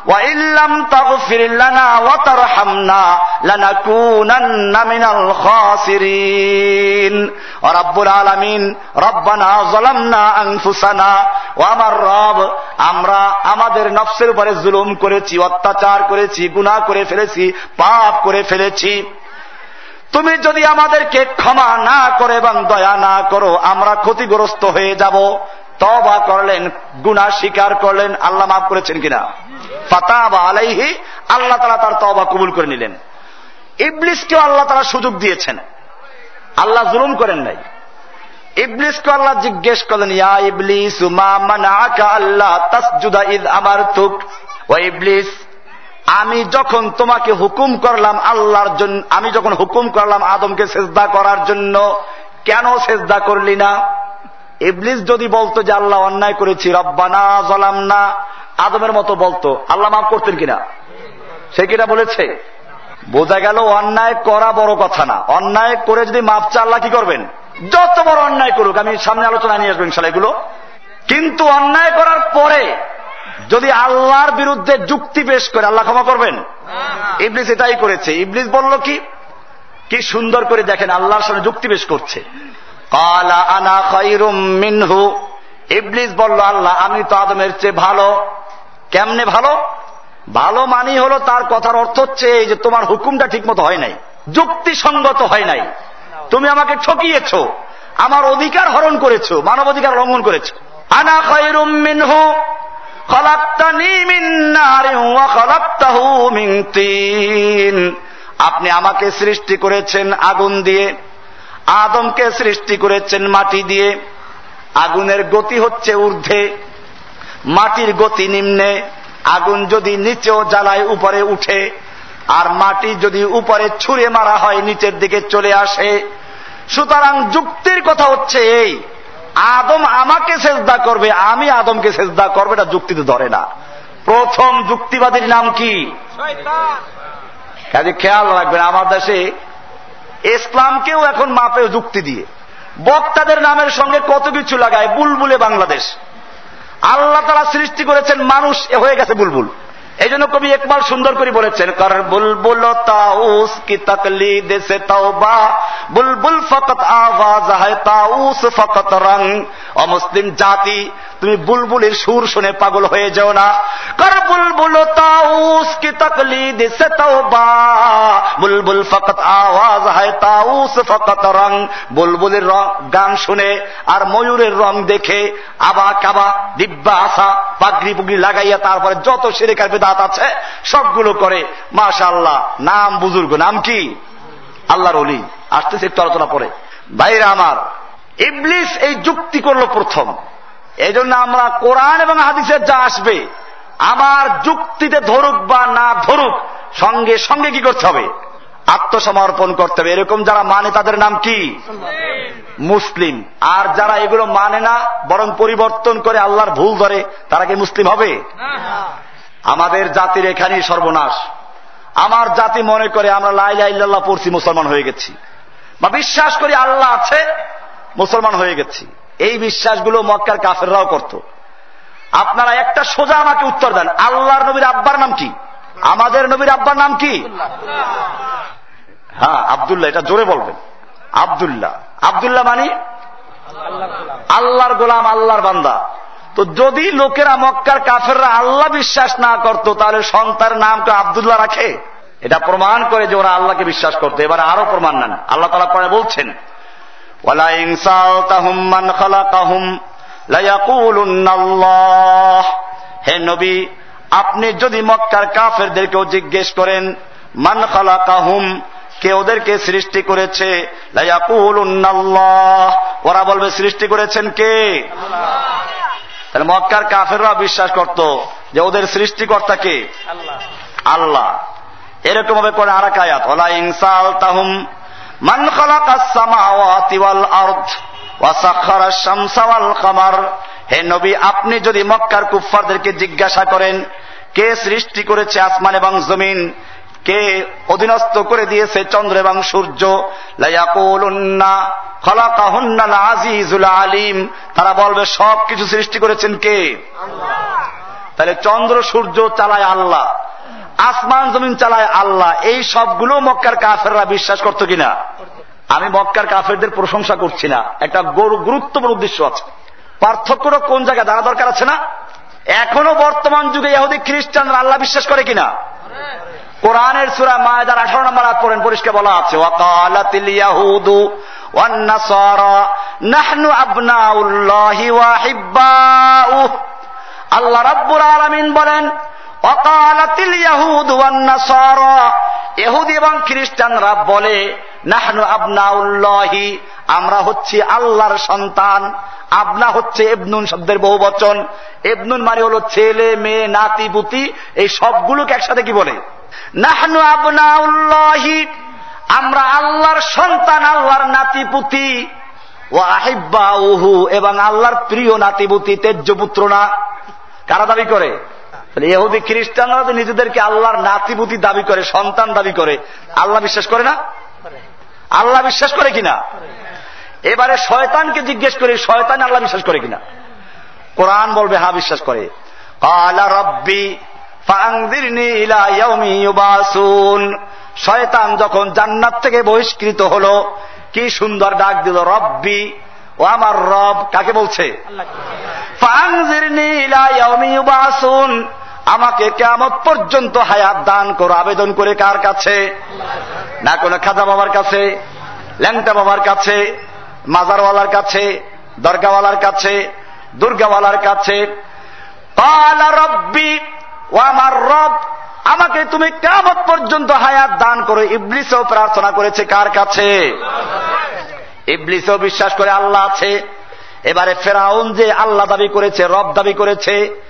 وإن لم تغفر لنا وترحمنا لنكونن من الخاسرين رب العالمين ربنا ظلمنا أنفسنا ও আমার রব আমরা আমাদের নফসের উপরে জুলুম করেছি অত্যাচার করেছি গুণা করে ফেলেছি পাপ করে ফেলেছি তুমি যদি আমাদেরকে ক্ষমা না করে এবং দয়া না করো আমরা ক্ষতিগ্রস্ত হয়ে যাব তবা করলেন গুনা স্বীকার করলেন, আল্লাহ মাফ করেছেন কিনা? ফাতা বা আলাইহি, আল্লাহ তালা তার তবা কবুল করে নিলেন। ইবলিসকেও আল্লাহ তারা সুযোগ দিয়েছেন। আল্লাহ জুলুম করেন নাই। ইবলিসকে আল্লাহ জিজ্ঞেস করলেন, ইয়া ইবলিস আল্লাহ তাসজুদা ইদ আমার তুক ও ইবলিস, আমি যখন তোমাকে হুকুম করলাম আল্লাহর জন্য, আমি যখন হুকুম করলাম আদমকে সেজদা করার জন্য, কেন সেজদা করলি না? ইবলিস যদি বলতো যে আল্লাহ অন্যায় করেছি, রব্বানা জলাম না আদমের মতো বলতো, আল্লাহ মাফ করতেন কিনা? সে কিনা বলেছে? বোঝা গেল অন্যায় করা বড় কথা না। অন্যায় করে যদি মাপ চা আল্লাহ কি করবেন? যত বড় অন্যায় করুক, আমি সামনে আলোচনা নিয়ে আসবেন ইনশাল্লাহ এগুলো। কিন্তু অন্যায় করার পরে যদি আল্লাহর বিরুদ্ধে যুক্তি পেশ করে, আল্লাহ ক্ষমা করবেন? ইবলিস এটাই করেছে। ইবলিস বলল কি? কি সুন্দর করে দেখেন, আল্লাহর সঙ্গে যুক্তি পেশ করছে। কালা আনা খৈরুম মিনহু। ইবলিস বলল, আল্লাহ, আমি তো আদমের চেয়ে ভালো। কেমনে ভালো? ভালো মানি হলো তার কথার অর্থ হচ্ছে এই যে তোমার হুকুমটা ঠিক মতো হয় নাই, যুক্তিসঙ্গত হয় নাই। তুমি আমাকে ঠকিয়েছ, আমার অধিকার হরণ করেছ মানব অধিকার লঙ্ঘন করেছ। আনা খৈরুম মিনহু আপনি আমাকে সৃষ্টি করেছেন আগুন দিয়ে। আদমকে সৃষ্টি করেছেন মাটি দিয়ে। আগুনের গতি হচ্ছে ঊর্ধ্বে। মাটির গতি নিম্নে। আগুন যদি নিচেও জ্বালায় উপরে উঠে। আর মাটি যদি উপরে ছুঁড়ে মারা হয় নিচের দিকে চলে আসে। সুতরাং যুক্তির কথা হচ্ছে এই আদম আমাকে সেজদা করবে আমি আদমকে সেজদা করবে এটা যুক্তিতে ধরে না। প্রথম যুক্তিবাদীর নাম কি? কাজে খেয়াল রাখবেন আমার দেশে ইসলামকেও এখন মাপে যুক্তি দিয়ে। বক্তাদের নামের সঙ্গে কত কিছু লাগায় বুলবুলে বাংলাদেশ। আল্লাহ তারা সৃষ্টি করেছেন মানুষ হয়ে গেছে বুলবুল। এই জন্য কবি একবার সুন্দর করে বলেছেন, কর বুলবুল তাউস কি দেশে তাওবা বুলবুল ফকত আওয়াজ, হয় তাউস ফকত রং। অমুসলিম জাতি, তুমি বুলবুলের সুর শুনে পাগল হয়ে যাও না। কর বুলবুল তাউস কি তকলি দেশে তাওবা। বুলবুল ফকত আওয়াজ, হয় তাউস ফকত রং। বুলবুলের গান শুনে আর ময়ূরের রং দেখে আবা কাবা, দিব্যা আসা পাগড়ি পুগড়ি লাগাইয়া তারপরে যত সেরেকার বেদাত আছে, সবগুলো করে। মাশা আল্লাহ নাম বুজুর্গ, নাম কি? আল্লাহর অলি আসতেছে একটু আলোচনা পরে। বাইরে আমার ইবলিস এই যুক্তি করল প্রথম। এই জন্য আমরা কোরআন এবং হাদিসের যা আসবে আমার যুক্তিতে ধরুক বা না ধরুক সঙ্গে সঙ্গে কি করতে হবে? আত্মসমর্পণ করতে হবে। এরকম যারা মানে তাদের নাম কি? মুসলিম। আর যারা এগুলো মানে না বরং পরিবর্তন করে আল্লাহর ভুল ধরে তারা কি মুসলিম হবে? আমাদের জাতির এখানেই সর্বনাশ। আমার জাতি মনে করে আমরা লাইলা ইল্লাল্লাহ পড়ছি, মুসলমান হয়ে গেছি। বা বিশ্বাস করি আল্লাহ আছে, মুসলমান হয়ে গেছি। এই বিশ্বাসগুলো মক্কার কাফেররাও করত। আপনারা একটা সোজা আমাকে উত্তর দেন। আল্লাহর নবীর আব্বার নাম কি? আমাদের নবীর আব্বার নাম কি? হ্যাঁ আবদুল্লাহ, এটা জোরে বলবেন। আবদুল্লাহ। আবদুল্লাহ মানি? আল্লাহর গোলাম, আল্লাহর বান্দা। তো যদি লোকেরা মক্কার কাফেররা আল্লাহ বিশ্বাস না করত, তাহলে সন্তানের নাম তো আবদুল্লাহ রাখে? এটা প্রমাণ করে যে ওরা আল্লাহকে বিশ্বাস করতো। এবার আরও প্রমাণ নেন। আল্লাহ তালা পরে বলছেন হে নবী, আপনি যদি মক্কার কাফেরদেরকেও জিজ্ঞেস করেন, মান খালা কাহুম কে ওদেরকে সৃষ্টি করেছে? ওরা বলবে, সৃষ্টি করেছেন কে? তাহলে মক্কার কাফেররা বিশ্বাস করত যে ওদের সৃষ্টিকর্তা কে? আল্লাহ। এরকম ভাবে করে আর আয়াত ওলা ইনসাল তাহুম মান ওয়াল আরদ ওয়া শামসা ওয়াল কামার। হে নবী আপনি যদি মক্কার কুফফারদেরকে জিজ্ঞাসা করেন কে সৃষ্টি করেছে আসমান এবং জমিন কে অধীনস্থ করে দিয়েছে চন্দ্র এবং সূর্য আজিজুল আলিম। তারা বলবে সব কিছু সৃষ্টি করেছেন কে? তাহলে চন্দ্র সূর্য চালায় আল্লাহ আসমান জমিন চালায় আল্লাহ। এই সবগুলো মক্কার কাফেররা বিশ্বাস করত কিনা? আমি মক্কার কাফেরদের প্রশংসা করছি না। একটা গুরুত্বপূর্ণ উদ্দেশ্য আছে। পার্থক্যটা কোন জায়গায় দাঁড়া দরকার আছে না? এখনও বর্তমান যুগে ইহুদি খ্রিস্টানরা আল্লাহ বিশ্বাস করে কিনা? কোরআনের সুরা মায়দার আঠারো নম্বর আগ পড়েন পরিষ্কার বলা আছে ওয়াকালাতিল ইয়াহুদু ওয়ান্নাসারা, নাহনু আবনাউল্লাহি ওয়া হিব্বাউহ আল্লাহ রাব্বুল আলামিন বলেন, ওয়াকালাতিল ইয়াহুদ ওয়ান্নাসারা। ইহুদি এবং খ্রিস্টানরা বলে, নাহনু আবনাউল্লাহি, আমরা হচ্ছি আল্লাহর সন্তান। আবনা হচ্ছে এবনুন শব্দের বহু বচন। এবনুন মানে হলো ছেলে, মেয়ে, নাতি, পুতি, এই সবগুলোকে একসাথে কি বলে? নাহনু আবনাউল্লাহি আমরা আল্লাহর সন্তান, আল্লাহর নাতিপুতি। ও আহিব্বা উহু এবং আল্লাহর প্রিয় নাতিপুতি তেজ্য পুত্র না। কারা দাবি করে? এহুদি খ্রিস্টানরা নিজেদেরকে আল্লাহর নাতিপুতি দাবি করে, সন্তান দাবি করে। আল্লাহ বিশ্বাস করে না? আল্লাহ বিশ্বাস করে কিনা? এবারে শয়তানকে জিজ্ঞেস করি, শয়তান আল্লাহ বিশ্বাস করে কিনা? কোরআন বলবে হা বিশ্বাস করে। কালা রব্বি শয়তান যখন জান্নাত থেকে বহিষ্কৃত হলো, কি সুন্দর ডাক দিল, রব্বি, ও আমার রব, কাকে বলছে? আমাকে কেমন পর্যন্ত হায়াত দান করো, আবেদন করে কার কাছে? না কোনো খাজা বাবার কাছে, ল্যাংটা বাবার কাছে, মাজারওয়ালার কাছে, দরগাওয়ালার কাছে, দুর্গাওয়ালার কাছে। রব্বি ও আমার রব, আমাকে তুমি কেমন পর্যন্ত হায়াত দান করো। ইবলিসও প্রার্থনা করেছে কার কাছে? ইবলিসও বিশ্বাস করে আল্লাহ আছে। এবারে ফেরাউন যে আল্লাহ দাবি করেছে, রব দাবি করেছে,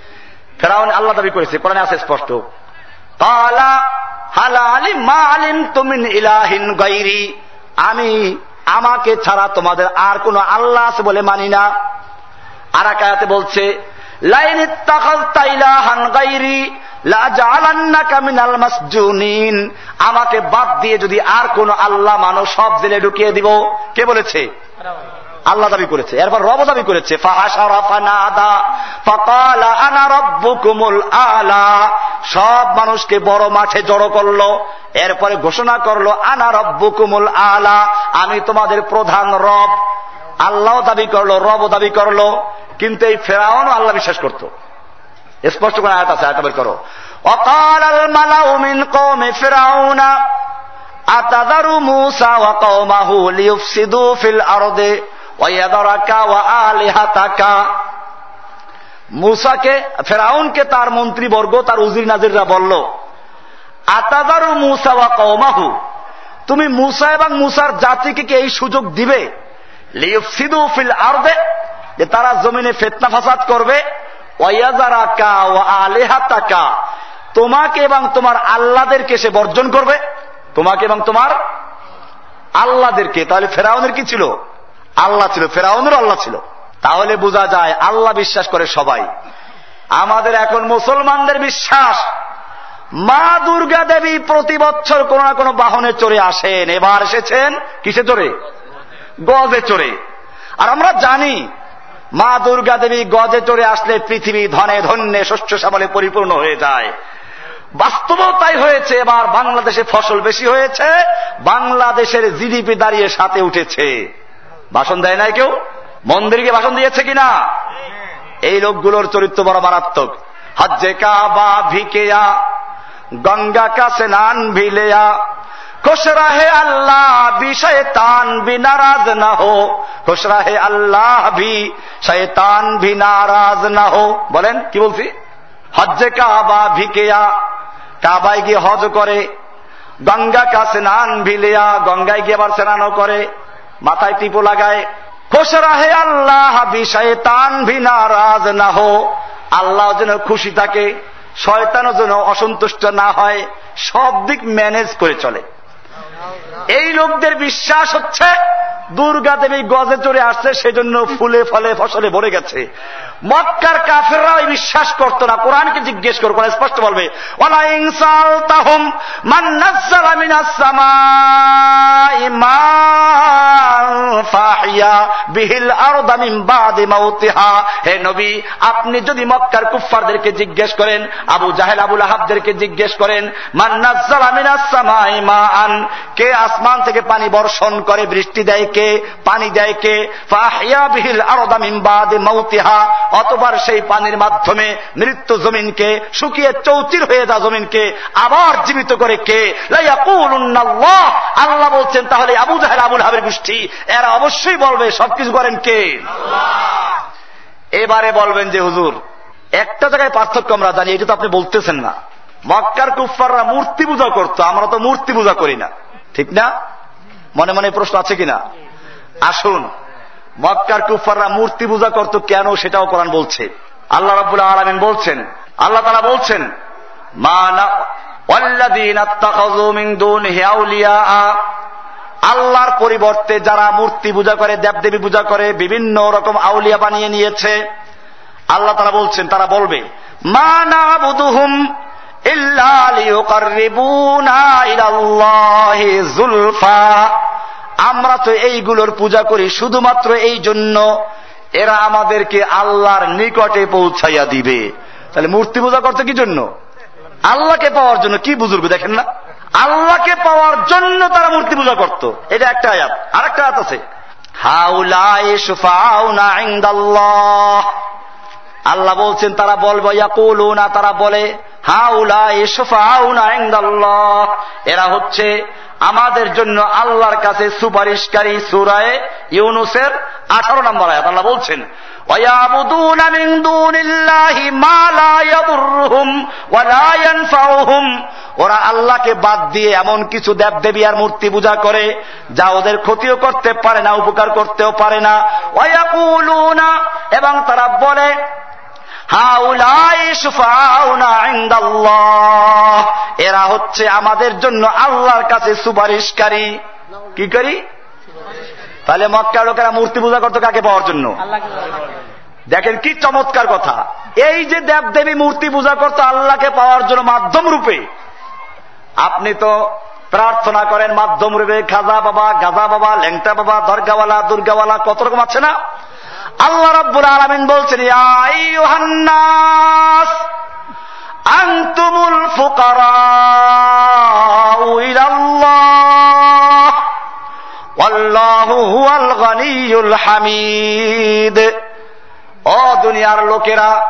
ফেরাউন আল্লাহ দাবি করেছে। কোরআনে আছে স্পষ্ট। তালা হালা আলিম মা আলিম তুমিন ইলাহিন গাইরি আমি আমাকে ছাড়া তোমাদের আর কোন আল্লাহ আছে বলে মানি না। আর বলছে লাইন আমাকে বাদ দিয়ে যদি আর কোন আল্লাহ মানুষ সব জেলে ঢুকিয়ে দিব, কে বলেছে? আল্লাহ দাবি করেছে। এরপর রব দাবি করেছে। সব মানুষকে বড় মাঠে জড়ো করল। এরপরে ঘোষণা করল, আনা রব্বু কুমুল আলা। আমি তোমাদের প্রধান রব। আল্লাহ দাবি করল রব দাবি করল। কিন্তু এই ফেরাউনও আল্লাহ বিশ্বাস করত। স্পষ্ট করে আয়াত আছে আয়াত করো। অকাল আল মালাউ মিন কওমে ফিরাউনা আতাদারু মূসা ওয়া কওমাহু লিয়ুফসিদু ফিল আরদে মুসাকে ফেরাউনকে তার মন্ত্রীবর্গ, তার উজির নাজিররা বলল, আতাদারু মুসা ওয়া কৌমাহু তুমি মুসা এবং মুসার জাতিকে কি এই সুযোগ দিবে? লিউফসিদু ফিল আরদে যে তারা জমিনে ফেতনা ফাসাদ করবে তোমাকে এবং তোমার আল্লাদেরকে সে বর্জন করবে। তোমাকে এবং তোমার আল্লাদেরকে। তাহলে ফেরাউনের কি ছিল? আল্লাহ ছিল, ফেরাউনের আল্লাহ ছিল। তাহলে বোঝা যায়, আল্লাহ বিশ্বাস করে সবাই। আমাদের এখন মুসলমানদের বিশ্বাস, মা দুর্গা দেবী প্রতি বছর কোন না কোনো বাহনে চড়ে আসেন। এবার এসেছেন কিসে চড়ে? গজে চড়ে। আর আমরা জানি মা দুর্গা দেবী গজে চড়ে আসলে পৃথিবী ধনে ধন্যে শস্য সাবলে পরিপূর্ণ হয়ে যায়। বাস্তবও তাই হয়েছে, এবার বাংলাদেশে ফসল বেশি হয়েছে, বাংলাদেশের জিডিপি দাঁড়িয়ে সাথে উঠেছে। ভাষণ দেয় নাই কেউ? মন্দিরকে ভাষণ দিয়েছে কিনা? এই লোকগুলোর চরিত্র বড় মারাত্মক। হজ্জে কাবা ভিকেয়া, গঙ্গা কাছে নান ভিলেয়া খুশ রাহে আল্লাহ বি শয়তান বি নারাজ না হো খুশ হে আল্লাহ ভি শয়তান ভি নারাজ না হো বলেন কি বলছি হজ্জে কাবা ভিকেয়া কাবায় গিয়ে হজ করে গঙ্গা কা স্নান ভিলেয়া গঙ্গায় গিয়ে আবার স্নানও করে মাথায় টিপো লাগায় খুশ রাহে আল্লাহ বি শয়তান ভি নারাজ না হো আল্লাহ যেন খুশি থাকে, শয়তানও যেন অসন্তুষ্ট না হয়, সব দিক ম্যানেজ করে চলে। এই লোকদের বিশ্বাস হচ্ছে দুর্গা দেবী গজে চড়ে আসছে, সেজন্য ফুলে ফলে ফসলে ভরে গেছে। মক্কার কাফেররা বিশ্বাস করতো না। কোরআনকে জিজ্ঞেস করব স্পষ্ট বলবে হে নবী, আপনি যদি মক্কার কুফারদেরকে জিজ্ঞেস করেন, আবু জাহেল, আবুল আহাবদেরকে জিজ্ঞেস করেন মান্নাজালামিনাসসামাইমান কে আসমান থেকে পানি বর্ষণ করে, বৃষ্টি দেয় কে, পানি দেয় কে? ফাহিয়া বিহিল আরদামিমবাদে মৌতিহা অতবার সেই পানির মাধ্যমে মৃত্যু জমিনকে, শুকিয়ে চৌচির হয়ে যা জমিনকে আবার জীবিত করে কে? আল্লাহ বলছেন, তাহলে আবু জাহেল আবুল হাবের গোষ্ঠী, এরা অবশ্যই বলবে, সবকিছু করেন কে? এবারে বলবেন যে, হুজুর, একটা জায়গায় পার্থক্য আমরা জানি, এটা তো আপনি বলতেছেন না। মক্কার কুফাররা মূর্তি পূজা করতো, আমরা তো মূর্তি পূজা করি না। ঠিক না? মনে মনে প্রশ্ন আছে কিনা? আসুন। মক্কার কুফাররা মূর্তি পূজা করত, কেন সেটাও কোরআন বলছে। আল্লাহ রাবুল্লাহ আলমিন বলছেন, আল্লাহ তারা বলছেন আল্লাহর পরিবর্তে যারা মূর্তি পূজা করে, দেবদেবী পূজা করে, বিভিন্ন রকম আউলিয়া বানিয়ে নিয়েছে, আল্লাহ তারা বলছেন, তারা বলবে, মা না বুধুহুম জুলফা। আমরা তো এইগুলোর পূজা করি শুধুমাত্র এই জন্য এরা আমাদেরকে আল্লাহর নিকটে পৌঁছাইয়া দিবে। তাহলে মূর্তি পূজা করতে কি জন্য? আল্লাহকে পাওয়ার জন্য কি বুজুর্গ, দেখেন না? আল্লাহকে পাওয়ার জন্য তারা মূর্তি পূজা করত। এটা একটা আয়াত আর একটা আয়াত আছে। আল্লাহ বলছেন, তারা বলব না তারা বলে হাউলা এরা হচ্ছে আমাদের জন্য আল্লাহর কাছে সুপারিশকারী সুরায় ইউনুসের আঠারো নম্বর আয়াত। আল্লাহ বলছেন ওরা আল্লাহকে বাদ দিয়ে এমন কিছু দেব দেবী আর মূর্তি পূজা করে যা ওদের ক্ষতিও করতে পারে না, উপকার করতেও পারে না। এবং তারা বলে এরা হচ্ছে আমাদের জন্য আল্লাহর কাছে সুপারিশকারী। কি করি? তাহলে মক্কা লোকেরা মূর্তি পূজা করতো কাকে পাওয়ার জন্য? দেখেন কি চমৎকার কথা। এই যে দেব দেবী মূর্তি পূজা করতো আল্লাহকে পাওয়ার জন্য মাধ্যম রূপে। আপনি তো প্রার্থনা করেন মাধ্যম রূপে খাজা বাবা গাজা বাবা ল্যাংটা বাবা দরগাওয়ালা দুর্গাওয়ালা কত রকম আছে না? আল্লাহ রব্বুল আলমিন বলছেন আন্তুমুল ফুকারা আল্লাহু হুয়াল গনিয়ুল হামিদ। ও দুনিয়ার লোকেরা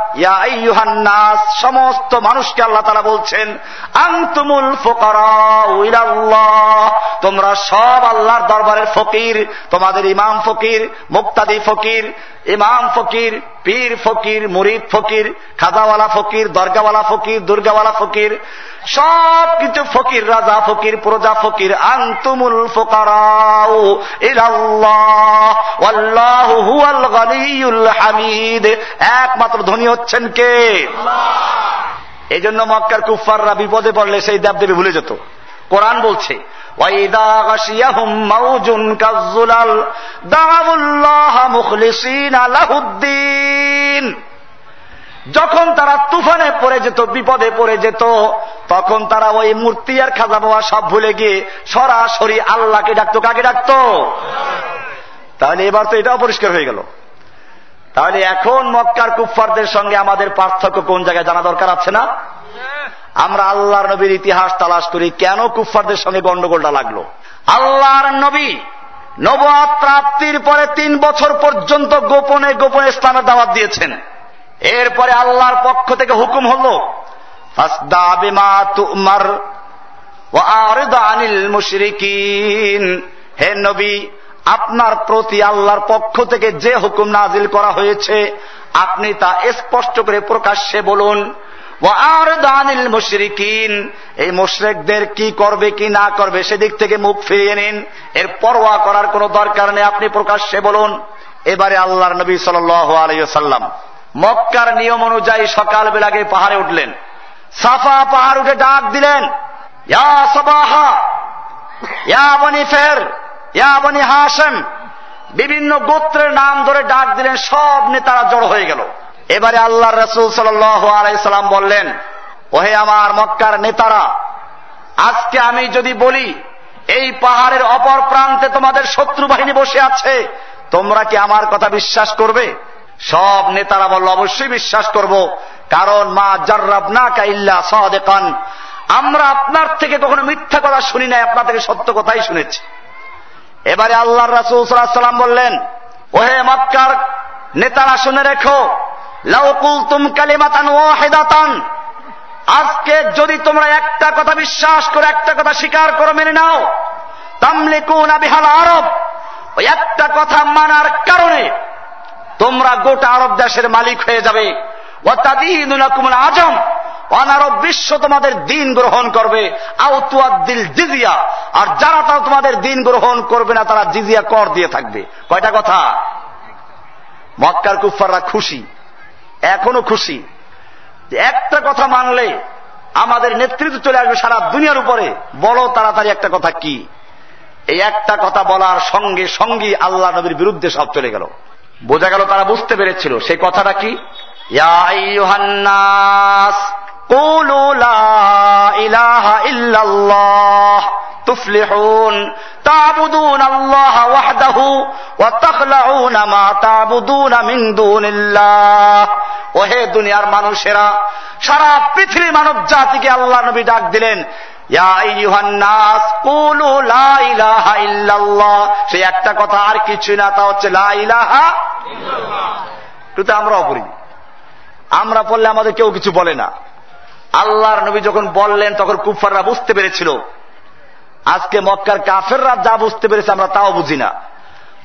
নাস, সমস্ত মানুষকে আল্লাহ তারা বলছেন আংতুমুল ফোকারাল্লাহ তোমরা সব আল্লাহর দরবারের ফকির, তোমাদের ইমাম ফকির, মুক্তাদি ফকির, ইমাম ফকির, পীর ফকির, মুরিদ ফকির, খাজাওয়ালা ফকির, দরগাওয়ালা ফকির, দুর্গাওয়ালা ফকির, সব কিছু ফকির, রাজা ফকির, প্রজা ফকির, আন্তুমুল ফোকারাউ হামিদ। একমাত্র ধনী হচ্ছেন কে? এই জন্য মক্কার কুফাররা বিপদে পড়লে সেই দেবদেবী ভুলে যেত। কোরআন বলছে যখন তারা তুফানে পড়ে যেত বিপদে পড়ে যেত তখন তারা ওই মূর্তি আর খাজা বাবা সব ভুলে গিয়ে সরাসরি আল্লাহকে ডাকতো। কাকে ডাকতো? তাহলে এবার তো এটাও পরিষ্কার হয়ে গেল। তাহলে এখন মক্কার কুফফারদের সঙ্গে আমাদের পার্থক্য কোন জায়গায় জানা দরকার আছে না? আমরা আল্লাহর নবীর ইতিহাস তালাশ করি, কেন কুফফারদের সঙ্গে গন্ডগোলটা লাগল? আল্লাহর নবী নবাদ প্রাপ্তির পরে তিন বছর পর্যন্ত গোপনে গোপনে ইসলামের দাওয়াত দিয়েছেন। এরপরে আল্লাহর পক্ষ থেকে হুকুম হল হে নবী আপনার প্রতি আল্লাহর পক্ষ থেকে যে হুকুম নাজিল করা হয়েছে, আপনি তা স্পষ্ট করে প্রকাশ্যে বলুন। আর দানিল মুশরিকিন, এই মুশরেকদের কি করবে, কি না করবে, সেদিক থেকে মুখ ফিরিয়ে নিন। এর পরোয়া করার কোনো দরকার নেই, আপনি প্রকাশ্যে বলুন। এবারে আল্লাহর নবী সাল আলাইসাল্লাম মক্কার নিয়ম অনুযায়ী সকাল সকালবেলাকে পাহাড়ে উঠলেন। সাফা পাহাড় উঠে ডাক দিলেন, ইয়া সবাহা, ইয়া বনি ফের ইয়া বনি হাসেম বিভিন্ন গোত্রের নাম ধরে ডাক দিলেন, সব নেতারা জড় হয়ে গেল। এবারে আল্লাহ রসুল সাল্লাম বললেন, ওহে আমার মক্কার নেতারা, আজকে আমি যদি বলি, এই পাহাড়ের অপর প্রান্তে তোমাদের শত্রু বাহিনী বসে আছে, তোমরা কি আমার কথা বিশ্বাস করবে? সব নেতারা বলল, অবশ্যই বিশ্বাস করব, কারণ মা জার্রাব না কাইল্লা সদেকান। আমরা আপনার থেকে কখনো মিথ্যা কথা শুনি নাই আপনার থেকে সত্য কথাই শুনেছি। এবারে আল্লাহ রাসুল সাল্লাম বললেন, ওহে মক্কার নেতারা শুনে রেখো লাউকুল তুম কালিমাতান ও হেদাতান আজকে যদি তোমরা একটা কথা বিশ্বাস করে, একটা কথা স্বীকার করো, মেনে নাও। তামলিকুন বিহাল আরব। ওই একটা কথা মানার কারণে তোমরা গোটা আরব দেশের মালিক হয়ে যাবে। আজম। অনারব বিশ্ব তোমাদের দিন গ্রহণ করবে। আউতুয়াদ্দিল জিজিয়া। আর যারা তারা তোমাদের দিন গ্রহণ করবে না, তারা জিজিয়া কর দিয়ে থাকবে। কয়টা কথা? মক্কার কুফাররা খুশি। এখনও খুশি। একটা কথা মানলে আমাদের নেতৃত্ব চলে আসবে সারা দুনিয়ার উপরে। বলো তাড়াতাড়ি একটা কথা কি? এই একটা কথা বলার সঙ্গে সঙ্গে আল্লাহ নবীর বিরুদ্ধে সব চলে গেল। বোঝা গেল তারা বুঝতে পেরেছিল। সেই কথাটা কি? তুফলিহুন تعبدون الله وحده وتخلعون ما تعبدون من دون الله ওহে দুনিয়ার মানুষেরা সারা পৃথিবীর মানব জাতিকে আল্লাহ নবী ডাক দিলেন সে একটা কথা আর কিছু না তা হচ্ছে লাহা কিন্তু আমরাও পড়ি আমরা পড়লে আমাদের কেউ কিছু বলে না আল্লাহর নবী যখন বললেন, তখন কুফাররা বুঝতে পেরেছিল। আজকে মক্কার কাফেররা যা বুঝতে পেরেছে আমরা তাও বুঝি না।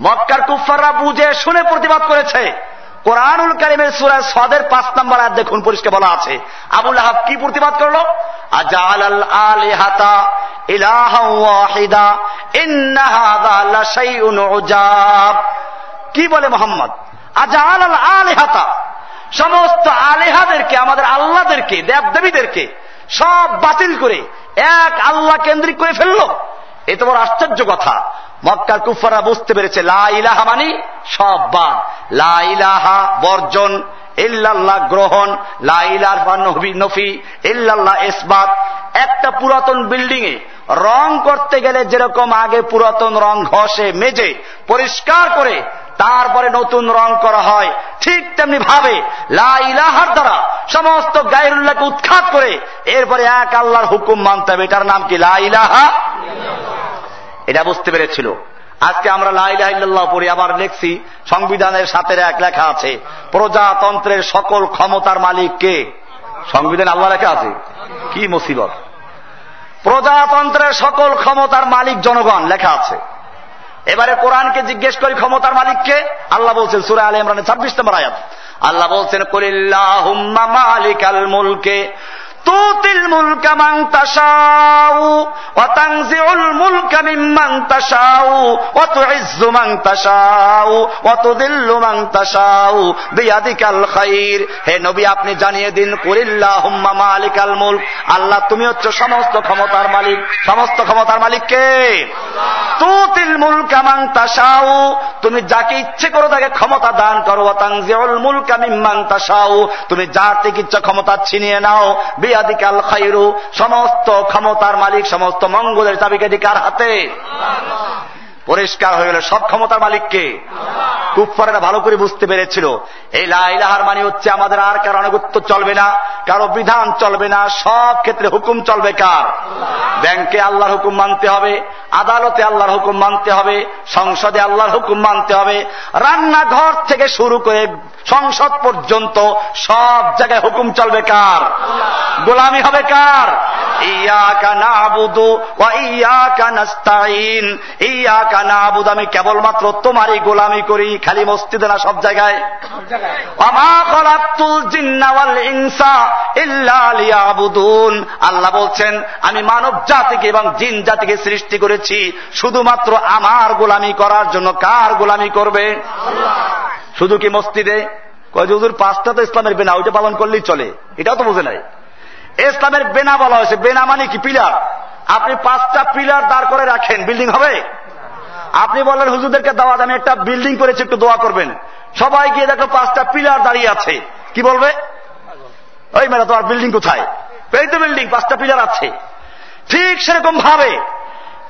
মক্কার কুফাররা বুঝে শুনে প্রতিবাদ করেছে। কোরআনুল কারিমের সুরায় সদের পাঁচ নম্বর আর দেখুন, পরিষ্কার বলা আছে। আবুল আহাব কি প্রতিবাদ করল? আজাল আল আলিহাতা কি বলে মোহাম্মদ? আজাল আল আলেহাতা সমস্ত আলেহাদেরকে, আমাদের আল্লাহদেরকে দেবদেবীদেরকে সব বাতিল করে এক আল্লাহ কেন্দ্রিক করে ফেলল। এ তো বড় আশ্চর্য কথা। মক্কার কুফারা বুঝতে পেরেছে, লা ইলাহা মানি সব বাদ। লা ইলাহা বর্জন, ইল্লাল্লাহ গ্রহণ, লা ইলাহা নফি, ইল্লাল্লাহ ইসবাত। একটা পুরাতন বিল্ডিং এ রং করতে গেলে যেরকম আগে পুরাতন রং ঘষে, মেজে, পরিষ্কার করে তারপরে নতুন রং করা হয়। ঠিক তেমনি ভাবে লাইলাহার দ্বারা সমস্ত গায়রুল্লাহকে উৎখাত করে এরপরে এক আল্লাহর হুকুম মানতে হবে। এটার নাম কি? লাইলাহা এটা বুঝতে পেরেছিল। আজকে আমরা লাইলাহ পড়ি আবার লিখছি। সংবিধানের সাথে এক লেখা আছে। প্রজাতন্ত্রের সকল ক্ষমতার মালিক কে? সংবিধান আল্লাহ লেখা আছে। কি মুসিবত। প্রজাতন্ত্রের সকল ক্ষমতার মালিক জনগণ লেখা আছে। এবারে কোরআনকে জিজ্ঞেস করি ক্ষমতার মালিককে, আল্লাহ বলছেন সুরা আলী ইমরানের ছাব্বিশ নম্বর আয়াত। আল্লাহ বলছেন কলিল্লাহ মালিক আল মুলকে। তুতিল মুলকা মুলকা বিয়াদিকাল খাইর। হে নবী, আপনি জানিয়ে দিন মালিকাল মুলক। আল্লাহ, তুমি হচ্ছে সমস্ত ক্ষমতার মালিক। সমস্ত ক্ষমতার মালিক কে? তুতিল মুলকা মান তাশাউ, তুমি যাকে ইচ্ছে করো তাকে ক্ষমতা দান করো। ওয়া তানজিউল মুলকা মিম্মান তাশাউ, তুমি যার থেকে ইচ্ছা ক্ষমতা ছিনিয়ে নাও। বিয়াদিকাল খাইরু সমস্ত ক্ষমতার মালিক সমস্ত মঙ্গলের চাবিকে দিকার হাতে? পরিষ্কার হয়ে গেল। সব ক্ষমতার মালিককে কুফারেরা ভালো করে বুঝতে পেরেছিল। এই লাইলাহার মানে হচ্ছে আমাদের আর কারও অনুগত্য চলবে না, কারও বিধান চলবে না, সব ক্ষেত্রে হুকুম চলবে কার? ব্যাংকে আল্লাহর হুকুম মানতে হবে, আদালতে আল্লাহর হুকুম মানতে হবে, সংসদে আল্লাহর হুকুম মানতে হবে, রান্নাঘর থেকে শুরু করে সংসদ পর্যন্ত সব জায়গায় হুকুম চলবে কার? গোলামি হবে কার? আমি কেবলমাত্র তোমারই গোলামি করি খালি মসজিদে না সব জায়গায়। আল্লাহ বলছেন আমি মানব জাতিকে এবং জিন জাতিকে সৃষ্টি করেছি শুধুমাত্র আমার গোলামি করার জন্য কার গোলামি করবে? শুধু কি মসজিদে? কয়জুর পাঁচটা তো ইসলামের বেনা ওইটা পালন করলেই চলে। এটাও তো বোঝে নাই। ইসলামের বেনা বলা হয়েছে। বেনা মানে কি? পিলার। আপনি পাঁচটা পিলার দাঁড় করে রাখেন বিল্ডিং হবে? আপনি বললেন, হুজুরদেরকে দাওয়াত, আমি একটা বিল্ডিং করেছি, একটু দোয়া করবেন। সবাই গিয়ে দেখো পাঁচটা পিলার দাঁড়িয়ে আছে। কি বলবে? ওই মেলা, তোমার বিল্ডিং কোথায়? এই তো বিল্ডিং পাঁচটা পিলার আছে। ঠিক সেরকম ভাবে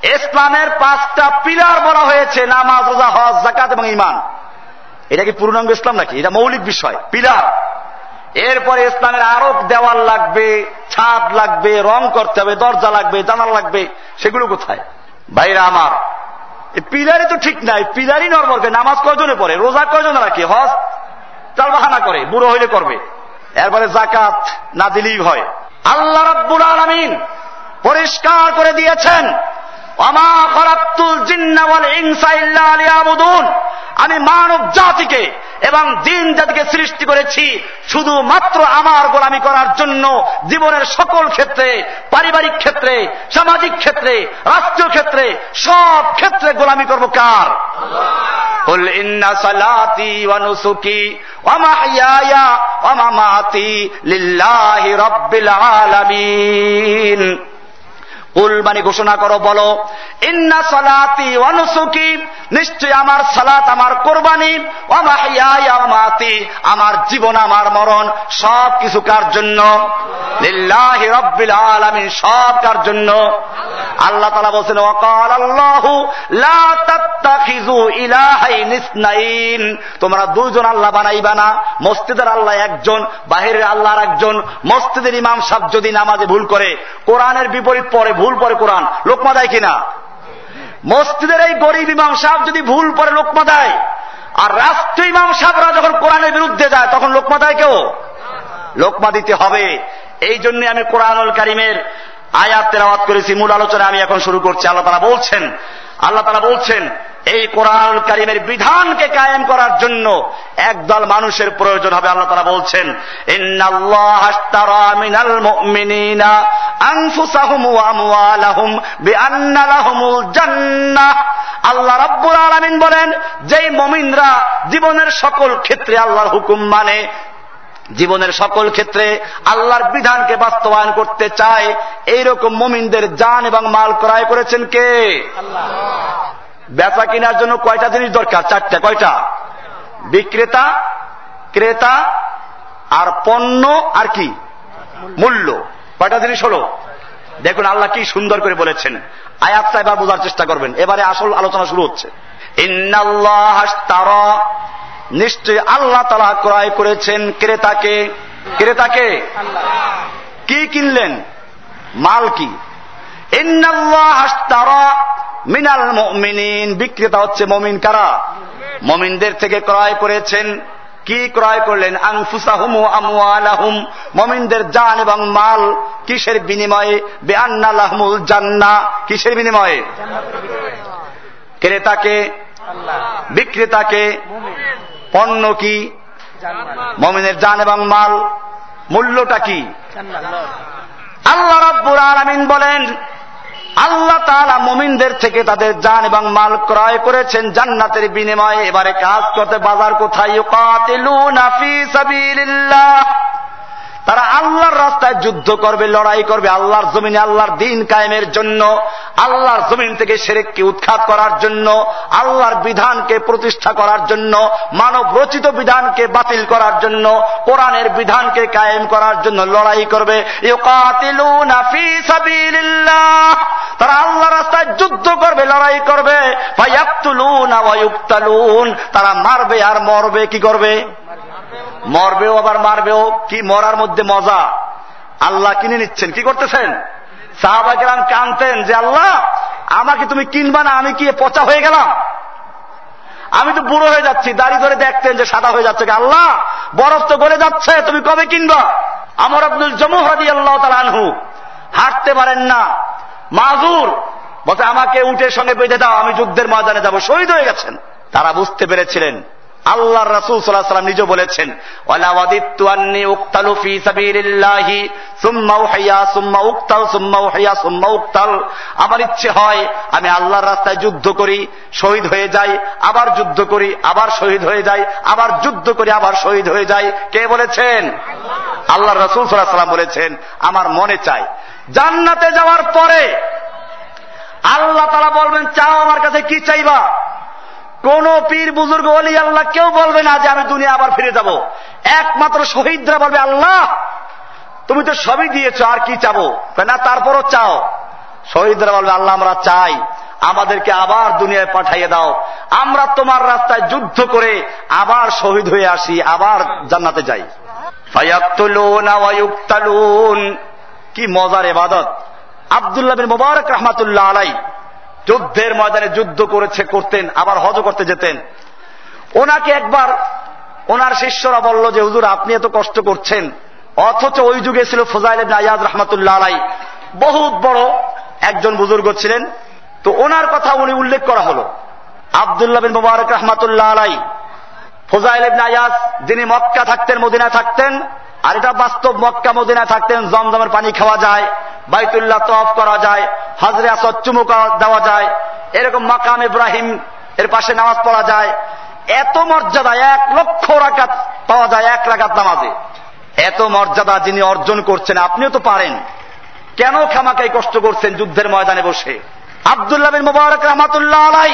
ইসলামের পাঁচটা পিলার বলা হয়েছে, নামাজ, রোজা, হজ জাকাত এবং ইমান এটা কি পূর্ণাঙ্গ ইসলাম নাকি? এটা মৌলিক বিষয়, পিলার। এরপরে ইসলামের আরও দেওয়াল লাগবে, ছাদ লাগবে, রং করতে হবে, দরজা লাগবে, জানাল লাগবে, সেগুলো কোথায়? ভাইরা আমার পিলারই তো ঠিক নাই, পিলারই নর্মলকে নামাজ কয়জনে পড়ে? রোজা কয়জনে রাখে? হজ? চাল বাহানা করে, বুড়ো হইলে করবে। এরপরে জাকাত না দিলেই হয়। আল্লাহ রাব্বুল আলমিন পরিষ্কার করে দিয়েছেন। আমি মানব জাতিকে এবং দিন জাতিকে সৃষ্টি করেছি শুধুমাত্র আমার গোলামি করার জন্য জীবনের সকল ক্ষেত্রে পারিবারিক ক্ষেত্রে সামাজিক ক্ষেত্রে রাষ্ট্রীয় ক্ষেত্রে সব ক্ষেত্রে গোলামি করবো কার قل إن صلاتي ونسكي ومحياي ومماتي لله رب العالمين কুল মানে ঘোষণা করো, বলো, ইন্না সালাতি অনুসুকি নিশ্চয় আমার সালাত, আমার কোরবানি মাতি আমার জীবন, আমার মরণ, সব কিছু কার জন্য? সব কার জন্য। আল্লাহ তালা বলছেন ওয়াকাল আল্লাহু, লা ইসনাইন তোমরা দুইজন আল্লাহ বানাইবা না, মসজিদের আল্লাহ একজন, বাহিরের আল্লাহর একজন মসজিদের ইমাম সাহেব যদি নামাজে ভুল করে, কোরআনের বিপরীত পরে ভুল পরে কোরআন। লোকমা দেয় কিনা? মসজিদের এই গরিব ইমাম সাহেব যদি ভুল পরে লোকমা দেয়। আর রাষ্ট্র ইমাম সাহেবরা যখন কোরআনের বিরুদ্ধে যায়, তখন লোকমা দেয় কেউ? লোকমা দিতে হবে। এই জন্য আমি কোরআনুল কারিমের আয়াত তেলাওয়াত করেছি। মূল আলোচনা আমি এখন শুরু করছি। আল্লাহ তারা বলছেন, আল্লাহ তারা বলছেন এই কোরআন কারিমের বিধানকে কায়েম করার জন্য একদল মানুষের প্রয়োজন হবে, আল্লাহ তারা বলছেন আল্লাহ রাব্বুল আলামিন বলেন, যেই মমিনরা জীবনের সকল ক্ষেত্রে আল্লাহর হুকুম মানে জীবনের সকল ক্ষেত্রে আল্লাহর বিধানকে বাস্তবায়ন করতে চায়, এইরকম মমিনদের যান এবং মাল ক্রয় করেছেন কে? বেচা কেনার জন্য কয়টা জিনিস দরকার? চারটা, কয়টা? বিক্রেতা, ক্রেতা, আর পণ্য, আর কি? মূল্য। কয়টা জিনিস হলো? দেখুন, আল্লাহ কি সুন্দর করে বলেছেন। আয়াতটা এবার বোঝার চেষ্টা করবেন। এবারে আসল আলোচনা শুরু হচ্ছে। নিশ্চয় আল্লাহ তালা ক্রয় করেছেন ক্রেতাকে। ক্রেতাকে? কি কিনলেন? মাল কি? মিনাল মমিনিন, বিক্রেতা হচ্ছে মমিন কারা? মমিনদের থেকে ক্রয় করেছেন। কি ক্রয় করলেন? আংফুসাহুম আমুয়ালাহুম মমিনদের জান এবং মাল কিসের বিনিময়ে? বেআনালাহমুল জান্না। কিসের বিনিময়ে? ক্রেতাকে, বিক্রেতাকে। পণ্য কি? মমিনের জান এবং মাল। মূল্যটা কি? আল্লাহ রব্বুর আলমিন বলেন আল্লাহ তালা মমিনদের থেকে তাদের যান এবং মাল ক্রয় করেছেন জান্নাতের বিনিময়ে। এবারে কাজ করতে বাজার কোথায়? তারা আল্লাহর রাস্তায় যুদ্ধ করবে, লড়াই করবে, আল্লাহর জমিনে আল্লাহর দিন কায়েমের জন্য, আল্লাহর জমিন থেকে সেরেককে উৎখাত করার জন্য, আল্লাহর বিধানকে প্রতিষ্ঠা করার জন্য, মানব রচিত বিধানকে বাতিল করার জন্য, কোরআনের বিধানকে কায়েম করার জন্য লড়াই করবে। তারা আল্লাহ রাস্তায় যুদ্ধ করবে, লড়াই করবে। তারা মারবে আর মরবে, কি করবে? মরবেও আবার মারবেও, কি মরার মধ্যে মজা? আল্লাহ কিনে নিচ্ছেন, কি করতেছেন? সাহাবাকেরাম কানতেন যে, আল্লাহ, আমাকে তুমি কিনবা না, আমি কি পচা হয়ে গেলাম? আমি তো বুড়ো হয়ে যাচ্ছি, দাড়ি ধরে দেখতেন যে সাদা হয়ে যাচ্ছে। আল্লাহ, বরফ তো গড়ে যাচ্ছে, তুমি কবে কিনবা? আমার আব্দুল জমুহাদি আল্লাহ আনহু, হাঁটতে পারেন না। মাজুর। বলতে আমাকে উঠের সঙ্গে বেঁধে দাও, আমি যুদ্ধের ময়দানে যাব। শহীদ হয়ে গেছেন। তারা বুঝতে পেরেছিলেন। আল্লাহ রাসুল সাল্লাহ সাল্লাম নিজে বলেছেন আমার ইচ্ছে হয়, আমি আল্লাহর রাস্তায় যুদ্ধ করি, শহীদ হয়ে যাই, আবার যুদ্ধ করি, আবার শহীদ হয়ে যাই, আবার যুদ্ধ করি, আবার শহীদ হয়ে যাই। কে বলেছেন? আল্লাহ রসুল সাল্লাহ সাল্লাম বলেছেন, আমার মনে চাই, জান্নাতে যাওয়ার পরে আল্লাহ তারা বলবেন, চাও আমার কাছে কি চাইবা? কোন পীর বুজুর্গ অলি আল্লাহ কেউ বলবে না যে আমি দুনিয়া আবার ফিরে যাব। একমাত্র শহীদরা বলবে, আল্লাহ, তুমি তো সবই দিয়েছ, আর কি চাবো? না, তারপরও চাও। শহীদরা বলবে, আল্লাহ, আমরা চাই, আমাদেরকে আবার দুনিয়ায় পাঠাইয়ে দাও। আমরা তোমার রাস্তায় যুদ্ধ করে আবার শহীদ হয়ে আসি, আবার জান্নাতে যাই। কি মজার এবাদত আবদুল্লাহ বিন মুবারক রহমাতুল্লাহ আলাই যুদ্ধের ময়দানে যুদ্ধ করেছে, করতেন, আবার হজ করতে যেতেন। ওনাকে একবার ওনার শিষ্যরা বলল যে, হুজুর, আপনি এত কষ্ট করছেন। অথচ ওই যুগে ছিল ফজাইল আয়াজ রহমতুল্লাহ আলাই বহুত বড় একজন বুজুর্গ ছিলেন। তো ওনার কথা উনি উল্লেখ করা হল। আবদুল্লাহ বিন মুবারক রহমাতুল্লাহ আলাই ফজাইল আয়াজ যিনি মক্কা থাকতেন মদিনা থাকতেন, আর এটা বাস্তব মক্কা মদিনা থাকতেন, জমজমের পানি খাওয়া যায়, বাইতুল্লাহ তফ করা যায়, হজরে আসদ চুমু দেওয়া যায়, এরকম মাকাম ইব্রাহিম এর পাশে নামাজ পড়া যায়, এত মর্যাদা, এক লক্ষ রাকাত পাওয়া যায় এক রাকাত নামাজে। এত মর্যাদা যিনি অর্জন করছেন, আপনিও তো পারেন। কেন খামাকাই কষ্ট করছেন যুদ্ধের ময়দানে বসে? আবদুল্লাহ মুবারক রহমাতুল্লাহ আলাই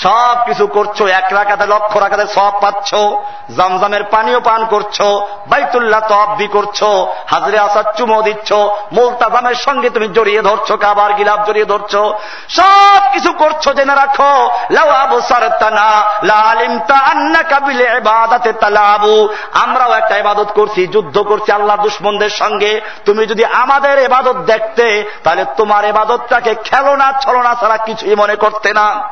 সব কিছু করছ, এক রাখাতে লক্ষ রাখাতে সব পাচ্ছ, জমজমের পানীয় পান করছ, বাইতুল্লাহ তব্দি করছ, হাজরে আসার চুমো দিচ্ছ, মোলতাজামের সঙ্গে তুমি জড়িয়ে ধরছো, কাবার গিলাপ জড়িয়ে ধরছো, সব কিছু করছ জেনে রাখো আমরাও একটা ইবাদত করছি, যুদ্ধ করছি আল্লাহ দুশ্মনদের সঙ্গে, তুমি যদি আমাদের এবাদত দেখতে, তাহলে তোমার এবাদতটাকে খেলনা ছলনা ছাড়া কিছুই মনে করতে না।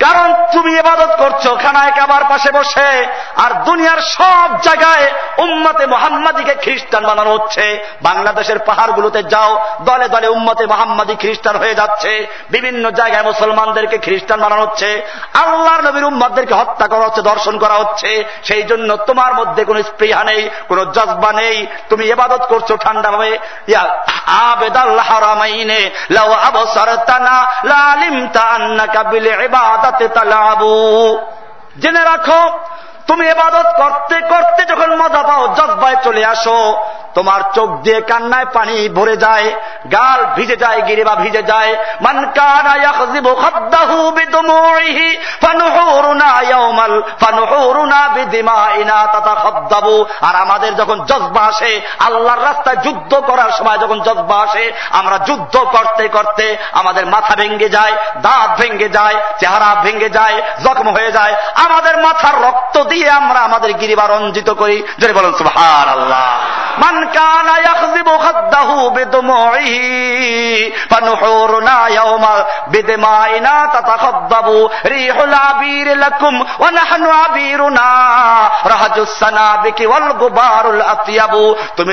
কারণ তুমি এবাদত করছ, খানায় কাবার পাশে বসে, আর দুনিয়ার সব জায়গায় উম্মতে মোহাম্মদীকে খ্রিস্টান বানানো হচ্ছে। বাংলাদেশের পাহাড়গুলোতে যাও, দলে দলে উম্মতে মোহাম্মদী খ্রিস্টান হয়ে যাচ্ছে। বিভিন্ন জায়গায় মুসলমানদেরকে খ্রিস্টান বানানো হচ্ছে। আল্লাহর নবীর উম্মাদদেরকে হত্যা করা হচ্ছে, দর্শন করা হচ্ছে। সেই জন্য তোমার মধ্যে কোনো স্পৃহা নেই, কোনো জজবা নেই। তুমি এবাদত করছ ঠান্ডা ভাবে আবেদাল্লাহ রামাইনে লাউ আবসারতানা, লালিমতা আন্নাকা বিল ইবাদা। জেনে রাখো তুমি এবাদত করতে করতে যখন মজা পাও জজ্বায় চলে আসো। তোমার চোখ দিয়ে কান্নায় পানি ভরে যায়, গাল ভিজে যায়, গিরিবা ভিজে যায়। আর আমাদের যখন জজবা আসে, আল্লাহর রাস্তায় যুদ্ধ করার সময় যখন জজবা আসে, আমরা যুদ্ধ করতে করতে আমাদের মাথা ভেঙ্গে যায়, দাঁত ভেঙ্গে যায়, চেহারা ভেঙ্গে যায়, জখম হয়ে যায়। আমাদের মাথার রক্ত দিয়ে দিয়ে আমরা আমাদের গিরিবার অঞ্জিত করি। যদি বলেন সুহার আল্লাহ তুমি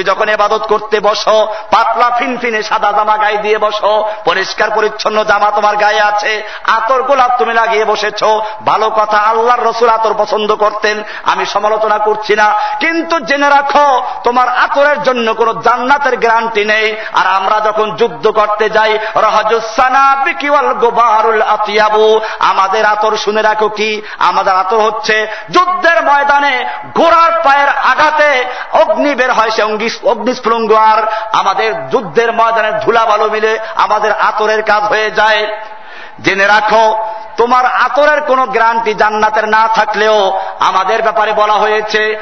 যখন এবাদত করতে বসো, পাতলা ফিনফিনে সাদা জামা গায়ে দিয়ে বসো, পরিষ্কার পরিচ্ছন্ন জামা তোমার গায়ে আছে, আতর গোলাপ তুমি লাগিয়ে বসেছ, ভালো কথা আল্লাহর রসুল আতর পছন্দ করতে আমি সমালোচনা করছি না। কিন্তু জেনে রাখো, তোমার আতরের জন্য কোন জান্নাতের গ্যারান্টি নেই। আর আমরা যখন যুদ্ধ করতে যাই আতিয়াবু। আমাদের আতর শুনে রাখো কি? আমাদের আতর হচ্ছে যুদ্ধের ময়দানে ঘোড়ার পায়ের আঘাতে অগ্নি বের হয়, সে অগ্নিস্ফুলঙ্গ। আর আমাদের যুদ্ধের ময়দানে ধুলা বালু মিলে আমাদের আতরের কাজ হয়ে যায়। জেনে রাখো, তোমার আতরের কোন গ্রান্টি জান্নাতের না থাকলেও আমাদের ব্যাপারে বলা হয়েছে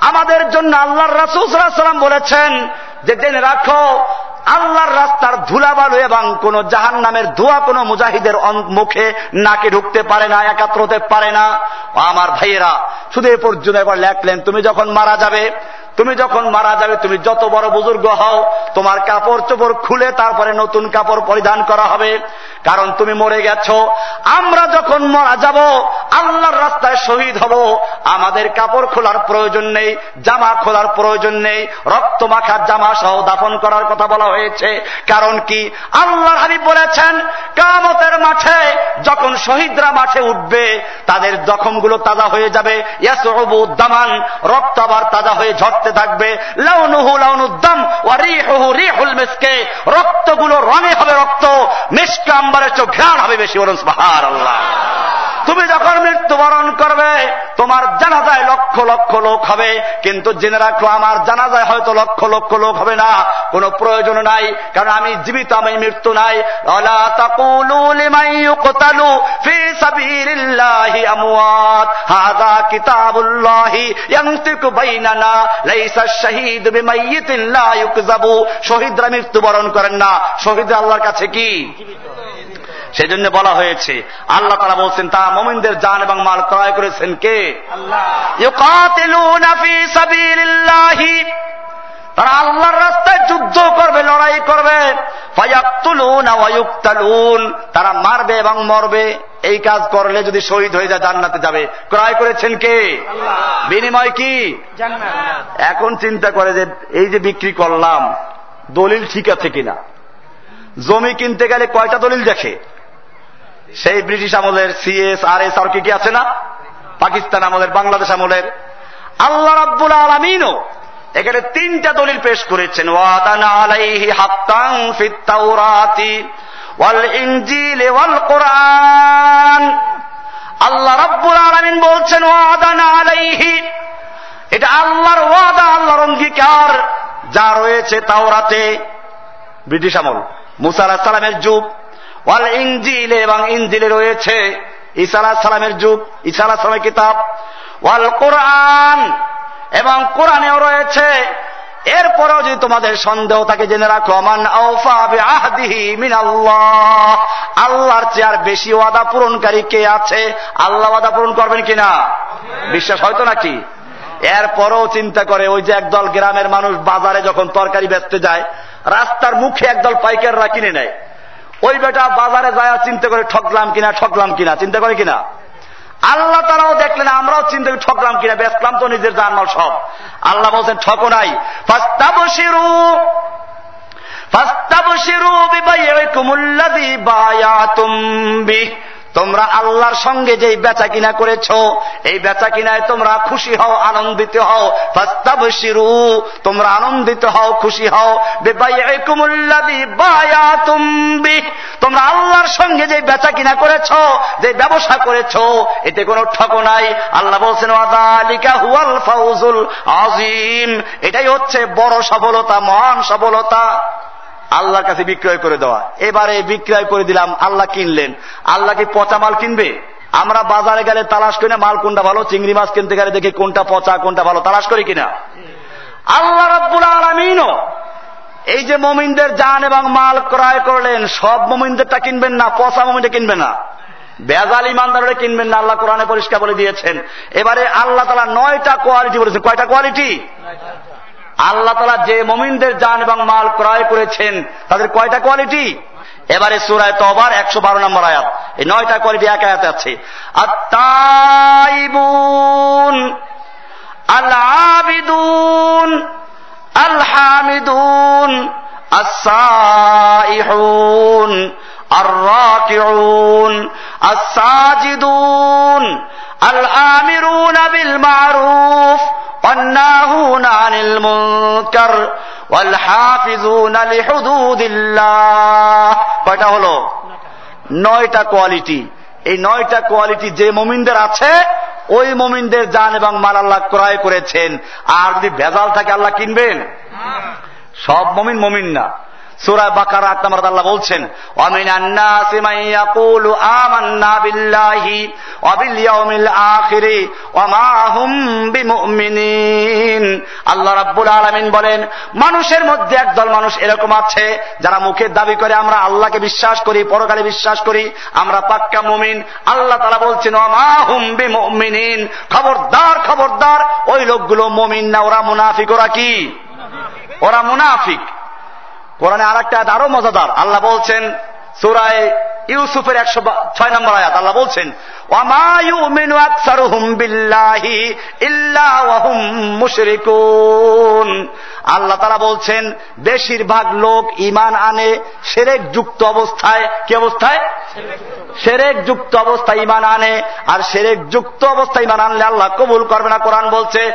আমাদের জন্য আল্লাহর রাসুসাল্লাম বলেছেন যে, জেনে রাখো আল্লাহর রাস্তার ধুলাবালু এবং কোন জাহান নামের ধোয়া কোন মুজাহিদের মুখে নাকে ঢুকতে পারে না, একাত্র হতে পারে না। আমার ভাইয়েরা, শুধু এ পর্যন্ত একবার লেখলেন, তুমি যখন মারা যাবে, তুমি যখন মারা যাবে, তুমি যত বড় বুজুর্গ হও, তোমার কাপড় চোপড় খুলে তারপরে নতুন কাপড় পরিধান করা হবে। কারণ তুমি মরে গেছ। আমরা যখন মারা যাব, আল্লাহর রাস্তায় শহীদ হব। আমাদের কাপড় খোলার প্রয়োজন নেই, জামা খোলার প্রয়োজন নেই, রক্ত মাখার জামা সহ দাফন করার কথা বলা হয়েছে। কারণ কি? আল্লাহ হাবিব বলেছেন কামতের মাঠে যখন শহীদরা মাঠে উঠবে, তাদের জখমগুলো তাজা হয়ে যাবে। দামান, রক্ত আবার তাজা হয়ে ঝরতে থাকবে। লাউনুহু লাউনুদ্দাম ওয়ারিহুহু রিহুল মিসকে। রক্তগুলো রঙে হবে রক্ত, মিসকে আম্বারের চোখ ঘ্রাণ হবে বেশি বলুন, সুবহানাল্লাহ। তুমি যখন মৃত্যুবরণ করবে, তোমার জানাজায় লক্ষ লক্ষ লোক হবে। কিন্তু জেনে রাখো, আমার জানাজায় হয়তো লক্ষ লক্ষ লোক হবে না। কোন প্রয়োজন নাই, কারণ আমি জীবিত, আমি মৃত্যু নাই। শহীদরা মৃত্যুবরণ করেন না। শহীদ আল্লাহর কাছে কি? সেজন্য বলা হয়েছে আল্লাহ তারা বলছেন তা মোমিনদের জান এবং মাল ক্রয় করেছেন কে? তারা আল্লাহর রাস্তায় যুদ্ধ করবে লড়াই করবে। তারা মারবে এবং মরবে। এই কাজ করলে যদি শহীদ হয়ে যায় জান্নাতে যাবে। ক্রয় করেছেন কে? বিনিময় কি? এখন চিন্তা করে যে এই যে বিক্রি করলাম দলিল ঠিক আছে কিনা? জমি কিনতে গেলে কয়টা দলিল দেখে? সেই ব্রিটিশ আমলের সিএস আর এস আর কি কি আছে না? পাকিস্তান আমলের, বাংলাদেশ আমলের। আল্লাহ রাব্বুল আলমিনও এখানে তিনটা দলিল পেশ করেছেন। ওয়াদানা আলাইহি হাক্কান ফিত তাওরাতি ওয়াল ইনজিল ওয়াল কোরআন। আল্লাহ রাব্বুল আলামিন বলছেন, ওয়াদানা আলাইহি। এটা আল্লাহর ওয়াদা, আল্লাহর অঙ্গীকার যা রয়েছে তাওরাতে। ব্রিটিশ আমল। মুসা আলাহ সালামের যুগ ওয়াল ইঞ্জিল এবং ইঞ্জিলে রয়েছে আলাহ সালামের যুগ আলাহ সালামের কিতাব। ওয়াল কোরআন এবং কোরআনেও রয়েছে। এরপরেও যদি তোমাদের সন্দেহ থাকে, জেনে রাখো, মান আহদিহি মিন আল্লাহ আল্লাহর চেয়ার বেশি ওয়াদা পূরণকারী কে আছে? আল্লাহ ওয়াদা পূরণ করবেন কিনা? বিশ্বাস হয়তো নাকি? এরপরও চিন্তা করে, ওই যে একদল গ্রামের মানুষ বাজারে যখন তরকারি বেচতে যায়, রাস্তার মুখে একদল পাইকাররা কিনে নেয়। ওই বেটা বাজারে যায় চিন্তা করে ঠকলাম কিনা ঠকলাম কিনা, চিন্তা করে কিনা? আল্লাহ তারাও দেখলেন আমরাও চিন্তা করি ঠকলাম কিনা বেসলাম তো নিজের জানমাল সব। আল্লাহ বলছেন, ঠকো নাই। ফাস্তাবশিরু ফাস্তাবশিরু বিবাইয়াকুমুল্লাযী বায়াতুম বিহি। তোমরা আল্লাহর সঙ্গে যে বেচা কিনা করেছ, এই বেচা কিনায় তোমরা খুশি হও, আনন্দিত হও। ফাস্তাবশিরু, তোমরা আনন্দিত হও, খুশি হও। তোমরা আল্লাহর সঙ্গে যে বেচা কিনা করেছ যে ব্যবসা করেছ, এতে কোনো ঠক নাই। আল্লাহ বলছেন হুয়াল ফাউজুল আজিম এটাই হচ্ছে বড় সফলতা, মহান সফলতা। আল্লাহর কাছে বিক্রয় করে দেওয়া। এবারে বিক্রয় করে দিলাম, আল্লাহ কিনলেন। আল্লাহ কি পচা মাল কিনবে? আমরা বাজারে গেলে তালাশ করি না, মাল কোনটা ভালো? চিংড়ি মাছ কিনতে গেলে দেখি কোনটা পচা, কোনটা ভালো। তালাশ করি কিনা? আল্লাহ রব্বুল আলমিনও এই যে মমিনদের যান এবং মাল ক্রয় করলেন, সব মমিনদেরটা কিনবেন না, পচা মমিনটা কিনবেন না। বেজাল ইমানদারে কিনবেন না, আল্লাহ কোরআনে পরিষ্কার বলে দিয়েছেন। এবারে আল্লাহ তালা নয়টা কোয়ালিটি বলেছেন। কয়টা কোয়ালিটি আল্লাহ তালা যে মমিনদের যান এবং মাল ক্রয় করেছেন, তাদের কয়টা কোয়ালিটি এবারে সুরায় তবার একশো বারো নম্বর আয়াত। এই নয়টা কোয়ালিটি এক আয়াত আছে। আর তাইবুন আল আবিদুন আল আসাইহুন আর রাকিউন আসাজিদুন আল আমিরুন বিল মারুফ والناهون عن المنكر والحافظون لحدود الله কয়টা হলো নয়টা কোয়ালিটি এই নয়টা কোয়ালিটি যে মমিনদের আছে ওই মমিনদের যান এবং মাল আল্লাহ ক্রয় করেছেন আর যদি ভেজাল থাকে আল্লাহ কিনবেন সব মমিন মমিন না সুরা বাকার আট নম্বর আল্লাহ বলছেন অমিন আন্নাসি মাইয়াকুলু আমান্না বিল্লাহি ওয়াবিল ইয়াউমিল আখিরি ওয়া বিমুমিনিন। আল্লাহ রাব্বুল আলামিন বলেন, মানুষের মধ্যে একদল মানুষ এরকম আছে, যারা মুখের দাবি করে আমরা আল্লাহকে বিশ্বাস করি, পরকালে বিশ্বাস করি, আমরা পাক্কা মুমিন। আল্লাহ তাআলা বলছেন, ওয়া হুম বিমুমিনিন। খবরদার খবরদার, ওই লোকগুলো মুমিন না, ওরা মুনাফিক, ওরা কি? ওরা মুনাফিক। কোরআনে আর একটা আরও মজাদার। আল্লাহ বলছেন, সুরায় ইউসুফের একশো ছয় নম্বর আয়াত। আল্লাহ বলছেন আল্লাহ তারা বলছেন, বেশিরভাগ লোক ইমান আনে সেরেক যুক্ত অবস্থায়। কি অবস্থায়? সেরেক যুক্ত অবস্থায় ইমান আনে, আর সেরেক যুক্ত অবস্থায় ইমান আনলে আল্লাহ কবুল করবে না। কোরআন বলছে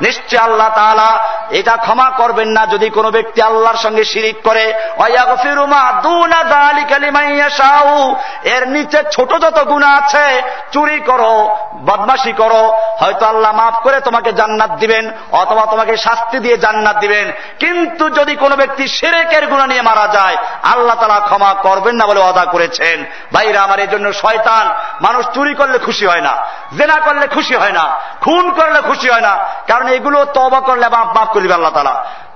নিশ্চয় আল্লাহ তালা এটা ক্ষমা করবেন না যদি কোনো ব্যক্তি আল্লাহর সঙ্গে শিরিক করে। এর নিচে ছোট যত গুণা আছে, চুরি করো বদমাসি করো। হয়তো আল্লাহ মাফ করে তোমাকে জান্নাত দিবেন, অথবা তোমাকে শাস্তি দিয়ে জান্নাত দিবেন। কিন্তু যদি কোনো ব্যক্তি সেরেকের গুণা নিয়ে মারা যায়, আল্লাহ তালা ক্ষমা করবেন না বলে অদা করেছেন। ভাইরা, আমার এই জন্য শয়তান, মানুষ চুরি করলে খুশি হয় না, জেনা করলে খুশি হয় না, খুন করলে খুশি হয় না। কারণ এগুলো তবা করলে মাফ মাফ করে আল্লাহ তালা।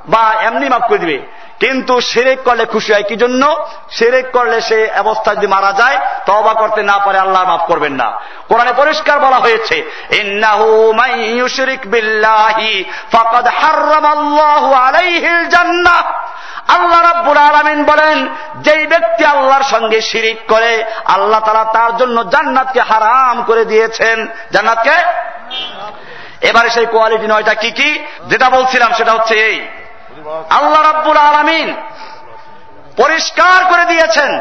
বা এমনি মাফ করে দিবে। কিন্তু সেরেক করলে খুশি হয় কি জন্য সেরেক করলে সে অবস্থা যদি মারা যায় তবা করতে না পারে আল্লাহ মাফ করবেন না। কোরআনে পরিষ্কার বলা হয়েছে আল্লাহ রাব্বুল আলামিন বলেন, যেই ব্যক্তি আল্লাহর সঙ্গে শিরিক করে, আল্লাহ তারা তার জন্য জান্নাতকে হারাম করে দিয়েছেন। জান্নাতকে? এবারে সেই কোয়ালিটি নয়টা কি কি? যেটা বলছিলাম সেটা হচ্ছে এই। আল্লাহ রাব্বুল আলমিন পরিষ্কার করে দিয়েছেন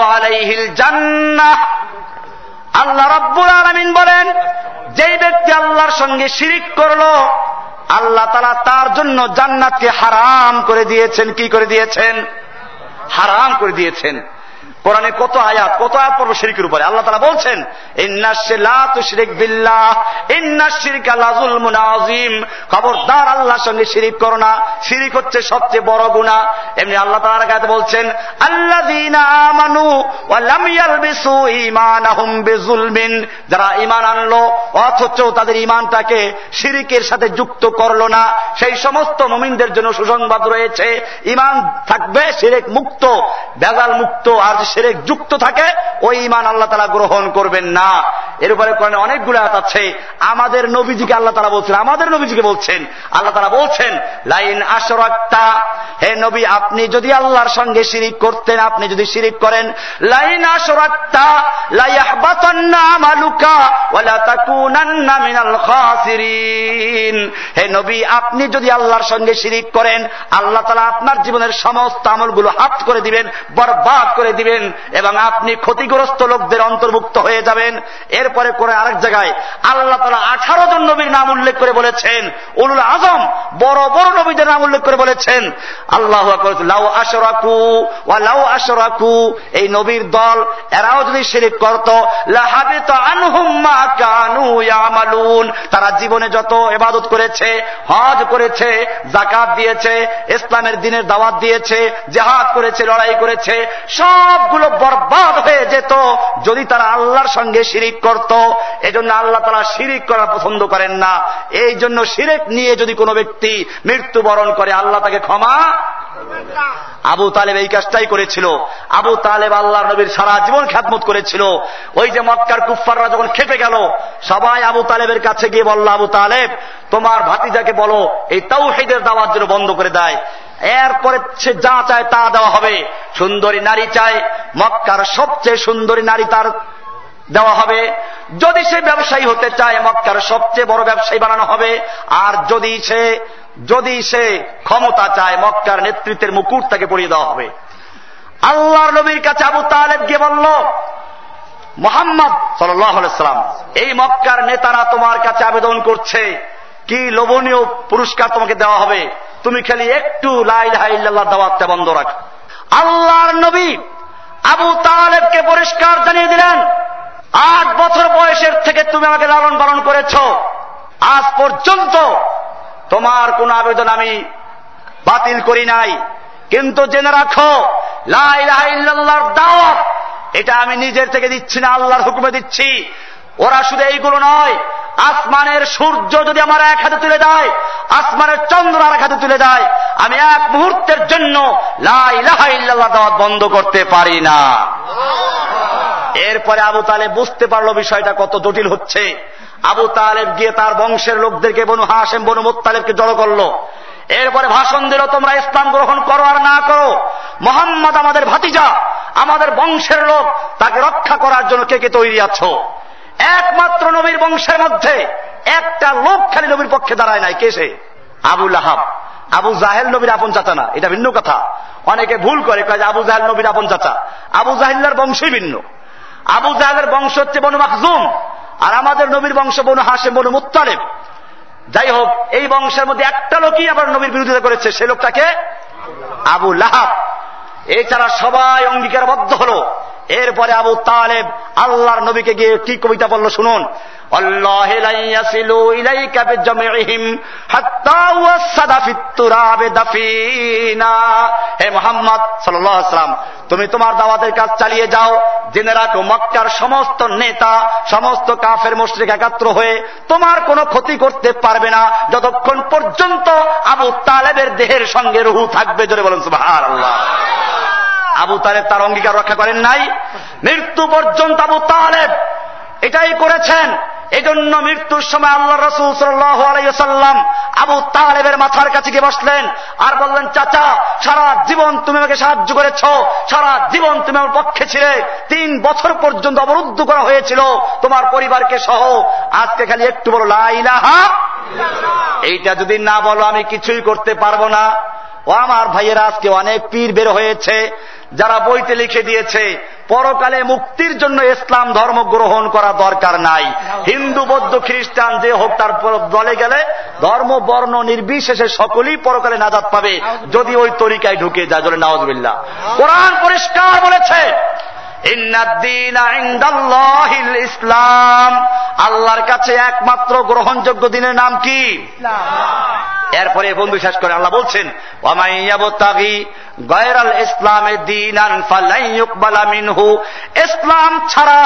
আলাইহিল আল্লাহ রাব্বুল আলামিন বলেন, যেই ব্যক্তি আল্লাহর সঙ্গে শিরিক করল, আল্লাহ তারা তার জন্য জান্নাতকে হারাম করে দিয়েছেন। কি করে দিয়েছেন? হারাম করে দিয়েছেন। কোরআনে কত আয়াত কত আয়াত পর্ব শিরিকের উপরে। আল্লাহ তারা বলছেন খবরদার আল্লাহর সঙ্গে শিরিক করো না, শিরিক হচ্ছে সবচেয়ে বড় গুণা এমনি আল্লাহ তালার কাছে বলছেন যারা ইমান আনলো, অথচ তাদের ইমানটাকে শিরিকের সাথে যুক্ত করল না। সেই সমস্ত মমিনদের জন্য সুসংবাদ রয়েছে ইমান থাকবে শিরেক মুক্ত বেজাল মুক্ত, আর সেরেক যুক্ত থাকে ওই ইমান আল্লাহ তালা গ্রহণ করবেন না। এর উপরে অনেকগুলো আয়াত আছে। আমাদের নবীজিকে আল্লাহ তালা বলছেন, আমাদের নবীজিকে বলছেন, আল্লাহ তালা বলছেন, লাইন আসরাক্তা হে নবী, আপনি যদি আল্লাহর সঙ্গে শিরিক করতেন, আপনি যদি শিরিক করেন, লাইন আসরাক্তা হে নবী, আপনি যদি আল্লাহর সঙ্গে শিরিক করেন, আল্লাহ তালা আপনার জীবনের সমস্ত আমলগুলো হাত করে দিবেন, বরবাদ করে দিবেন। এবং আপনি ক্ষতিগ্রস্ত লোকদের অন্তর্ভুক্ত হয়ে যাবেন। এরপরে করে আরেক জায়গায় আল্লাহ তালা আঠারো জন নবীর নাম উল্লেখ করে বলেছেন। উলুল আজম, বড় বড় নবীদের নাম উল্লেখ করে বলেছেন। আল্লাহ লাউ আশরাকু ওয়া লাউ আশরাকু, এই নবীর দল, এরাও যদি শিরিক করত তারা জীবনে যত এবাদত করেছে, হজ করেছে জাকাত দিয়েছে, ইসলামের দিনের দাওয়াত দিয়েছে, জেহাদ করেছে, লড়াই করেছে সবগুলো বরবাদ হয়ে যেত যদি তারা আল্লাহর সঙ্গে শিরিক করত। এজন্য আল্লাহ তারা শিরিক করা পছন্দ করেন না। এই জন্য শিরেক নিয়ে যদি কোনো ব্যক্তি মৃত্যুবরণ করে, আল্লাহ তাকে ক্ষমা আবু তালেব এই কাজটাই করেছিল। আবু তালেব আল্লাহ নবীর সারা জীবন খ্যাতমত করেছিল। ওই যে মক্কার কুফাররা যখন খেপে গেল, সবাই আবু তালেবের কাছে গিয়ে বলল, আবু তালেব তোমার ভাতিজাকে বলো, এই তাও হেদের দাওয়ার জন্য বন্ধ করে দেয়। এরপরে সে যা চায় তা দেওয়া হবে। সুন্দরী নারী চায়, মক্কার সবচেয়ে সুন্দরী নারী তার দেওয়া হবে। যদি সে ব্যবসায়ী হতে চায়, মক্কার সবচেয়ে বড় ব্যবসায়ী বানানো হবে। আর যদি সে যদি সে ক্ষমতা চায়, মক্কার নেতৃত্বের মুকুট তাকে পড়িয়ে দেওয়া হবে। আল্লাহর নবীর কাছে আবু তালেব গিয়ে বলল, মোহাম্মদ সাল্লাম এই মক্কার নেতারা তোমার কাছে আবেদন করছে। কি লোভনীয় পুরস্কার তোমাকে দেওয়া হবে? তুমি খালি একটু লাইল্লাহ দাওয়াতটা বন্ধ রাখ। আল্লাহর নবী আবু তালেবকে পরিষ্কার জানিয়ে দিলেন, আট বছর বয়সের থেকে তুমি আমাকে লালন পালন করেছ। আজ পর্যন্ত তোমার কোন আবেদন আমি বাতিল করি নাই। কিন্তু জেনে রাখো লাইল্লাহর দাওয়াত, এটা আমি নিজের থেকে দিচ্ছি না, আল্লাহর হুকুমে দিচ্ছি। ওরা শুধু এইগুলো নয়, আসমানের সূর্য যদি আমার এক হাতে তুলে দেয়, আসমানের চন্দ্র আর এক হাতে তুলে দেয়, আমি এক মুহূর্তের জন্য লাই লাহাইল্লাহ দাওয়াত বন্ধ করতে পারি না। এরপরে আবু তালেব বুঝতে পারল বিষয়টা কত জটিল হচ্ছে। আবু তালেব গিয়ে তার বংশের লোকদেরকে বনু হাসেম বনু মোত্তালেবকে জড়ো করল। এরপরে ভাষণ দিল, তোমরা ইসলাম গ্রহণ করো আর না করো। মোহাম্মদ আমাদের ভাতিজা, আমাদের বংশের লোক, তাকে রক্ষা করার জন্য কে কে তৈরি আছো? একমাত্র নবীর বংশের মধ্যে একটা লোক খালি নবীর পক্ষে দাঁড়ায় নাই। কে সে? আবুল আহাব আবু জাহেল নবীর আপন চাচা না। এটা ভিন্ন কথা। অনেকে ভুল করে, কয় আবু জাহেল নবীর আপন চাচা। আবু জাহিল্লার বংশই ভিন্ন। আবু জাহেলের বংশ হচ্ছে বনু মাকজুম আর আমাদের নবীর বংশ বনু হাসে বনু মুতালেব যাই হোক, এই বংশের মধ্যে একটা লোকই আবার নবীর বিরোধিতা করেছে। সে লোকটাকে আবু লাহাব। এছাড়া সবাই অঙ্গীকারবদ্ধ হল। এরপরে আবু তালেব আল্লাহর নবীকে গিয়ে কি কবিতা বলল শুনুন? তুমি তোমার দাওয়াতের কাজ চালিয়ে যাও। জেনে রাখো, মক্কার সমস্ত নেতা, সমস্ত কাফের মুশ্রিক একাত্র হয়ে তোমার কোনো ক্ষতি করতে পারবে না। যতক্ষণ পর্যন্ত আবু তালেবের দেহের সঙ্গে রুহু থাকবে, জোরে বলুন আল্লাহ আবু তালেব তার অঙ্গীকার রক্ষা করেন নাই। মৃত্যু পর্যন্ত আবু তালেব এটাই করেছেন। এজন্য মৃত্যুর সময় আল্লাহ রসুল সাল্লাম আবু তালেবের মাথার কাছে গিয়ে বসলেন আর বললেন, চাচা, সারা জীবন তুমি আমাকে সাহায্য করেছ। সারা জীবন তুমি আমার পক্ষে ছিলে। তিন বছর পর্যন্ত অবরুদ্ধ করা হয়েছিল। তোমার পরিবারকে সহ আজকে খালি একটু বলো লাইলাহা এইটা যদি না বলো, আমি কিছুই করতে পারব না। ও আমার ভাইয়েরা, আজকে অনেক পীর বের হয়েছে। যারা বইতে লিখে দিয়েছে, পরকালে মুক্তির জন্য ইসলাম ধর্ম গ্রহণ করা দরকার নাই। হিন্দু, বৌদ্ধ, খ্রিস্টান, যে হোক তার দলে গেলে ধর্ম, বর্ণ, নির্বিশেষে সকলেই পরকালে নাজাদ পাবে। যদি ওই তরিকায় ঢুকে যায় জলে নওয়াজবিল্লা কোরআন পরিষ্কার বলেছে ইসলাম। আল্লাহর কাছে একমাত্র গ্রহণযোগ্য দিনের নাম কি? এরপরে বন্ধু শেষ করে আল্লাহ বলছেন ইসলাম ছাড়া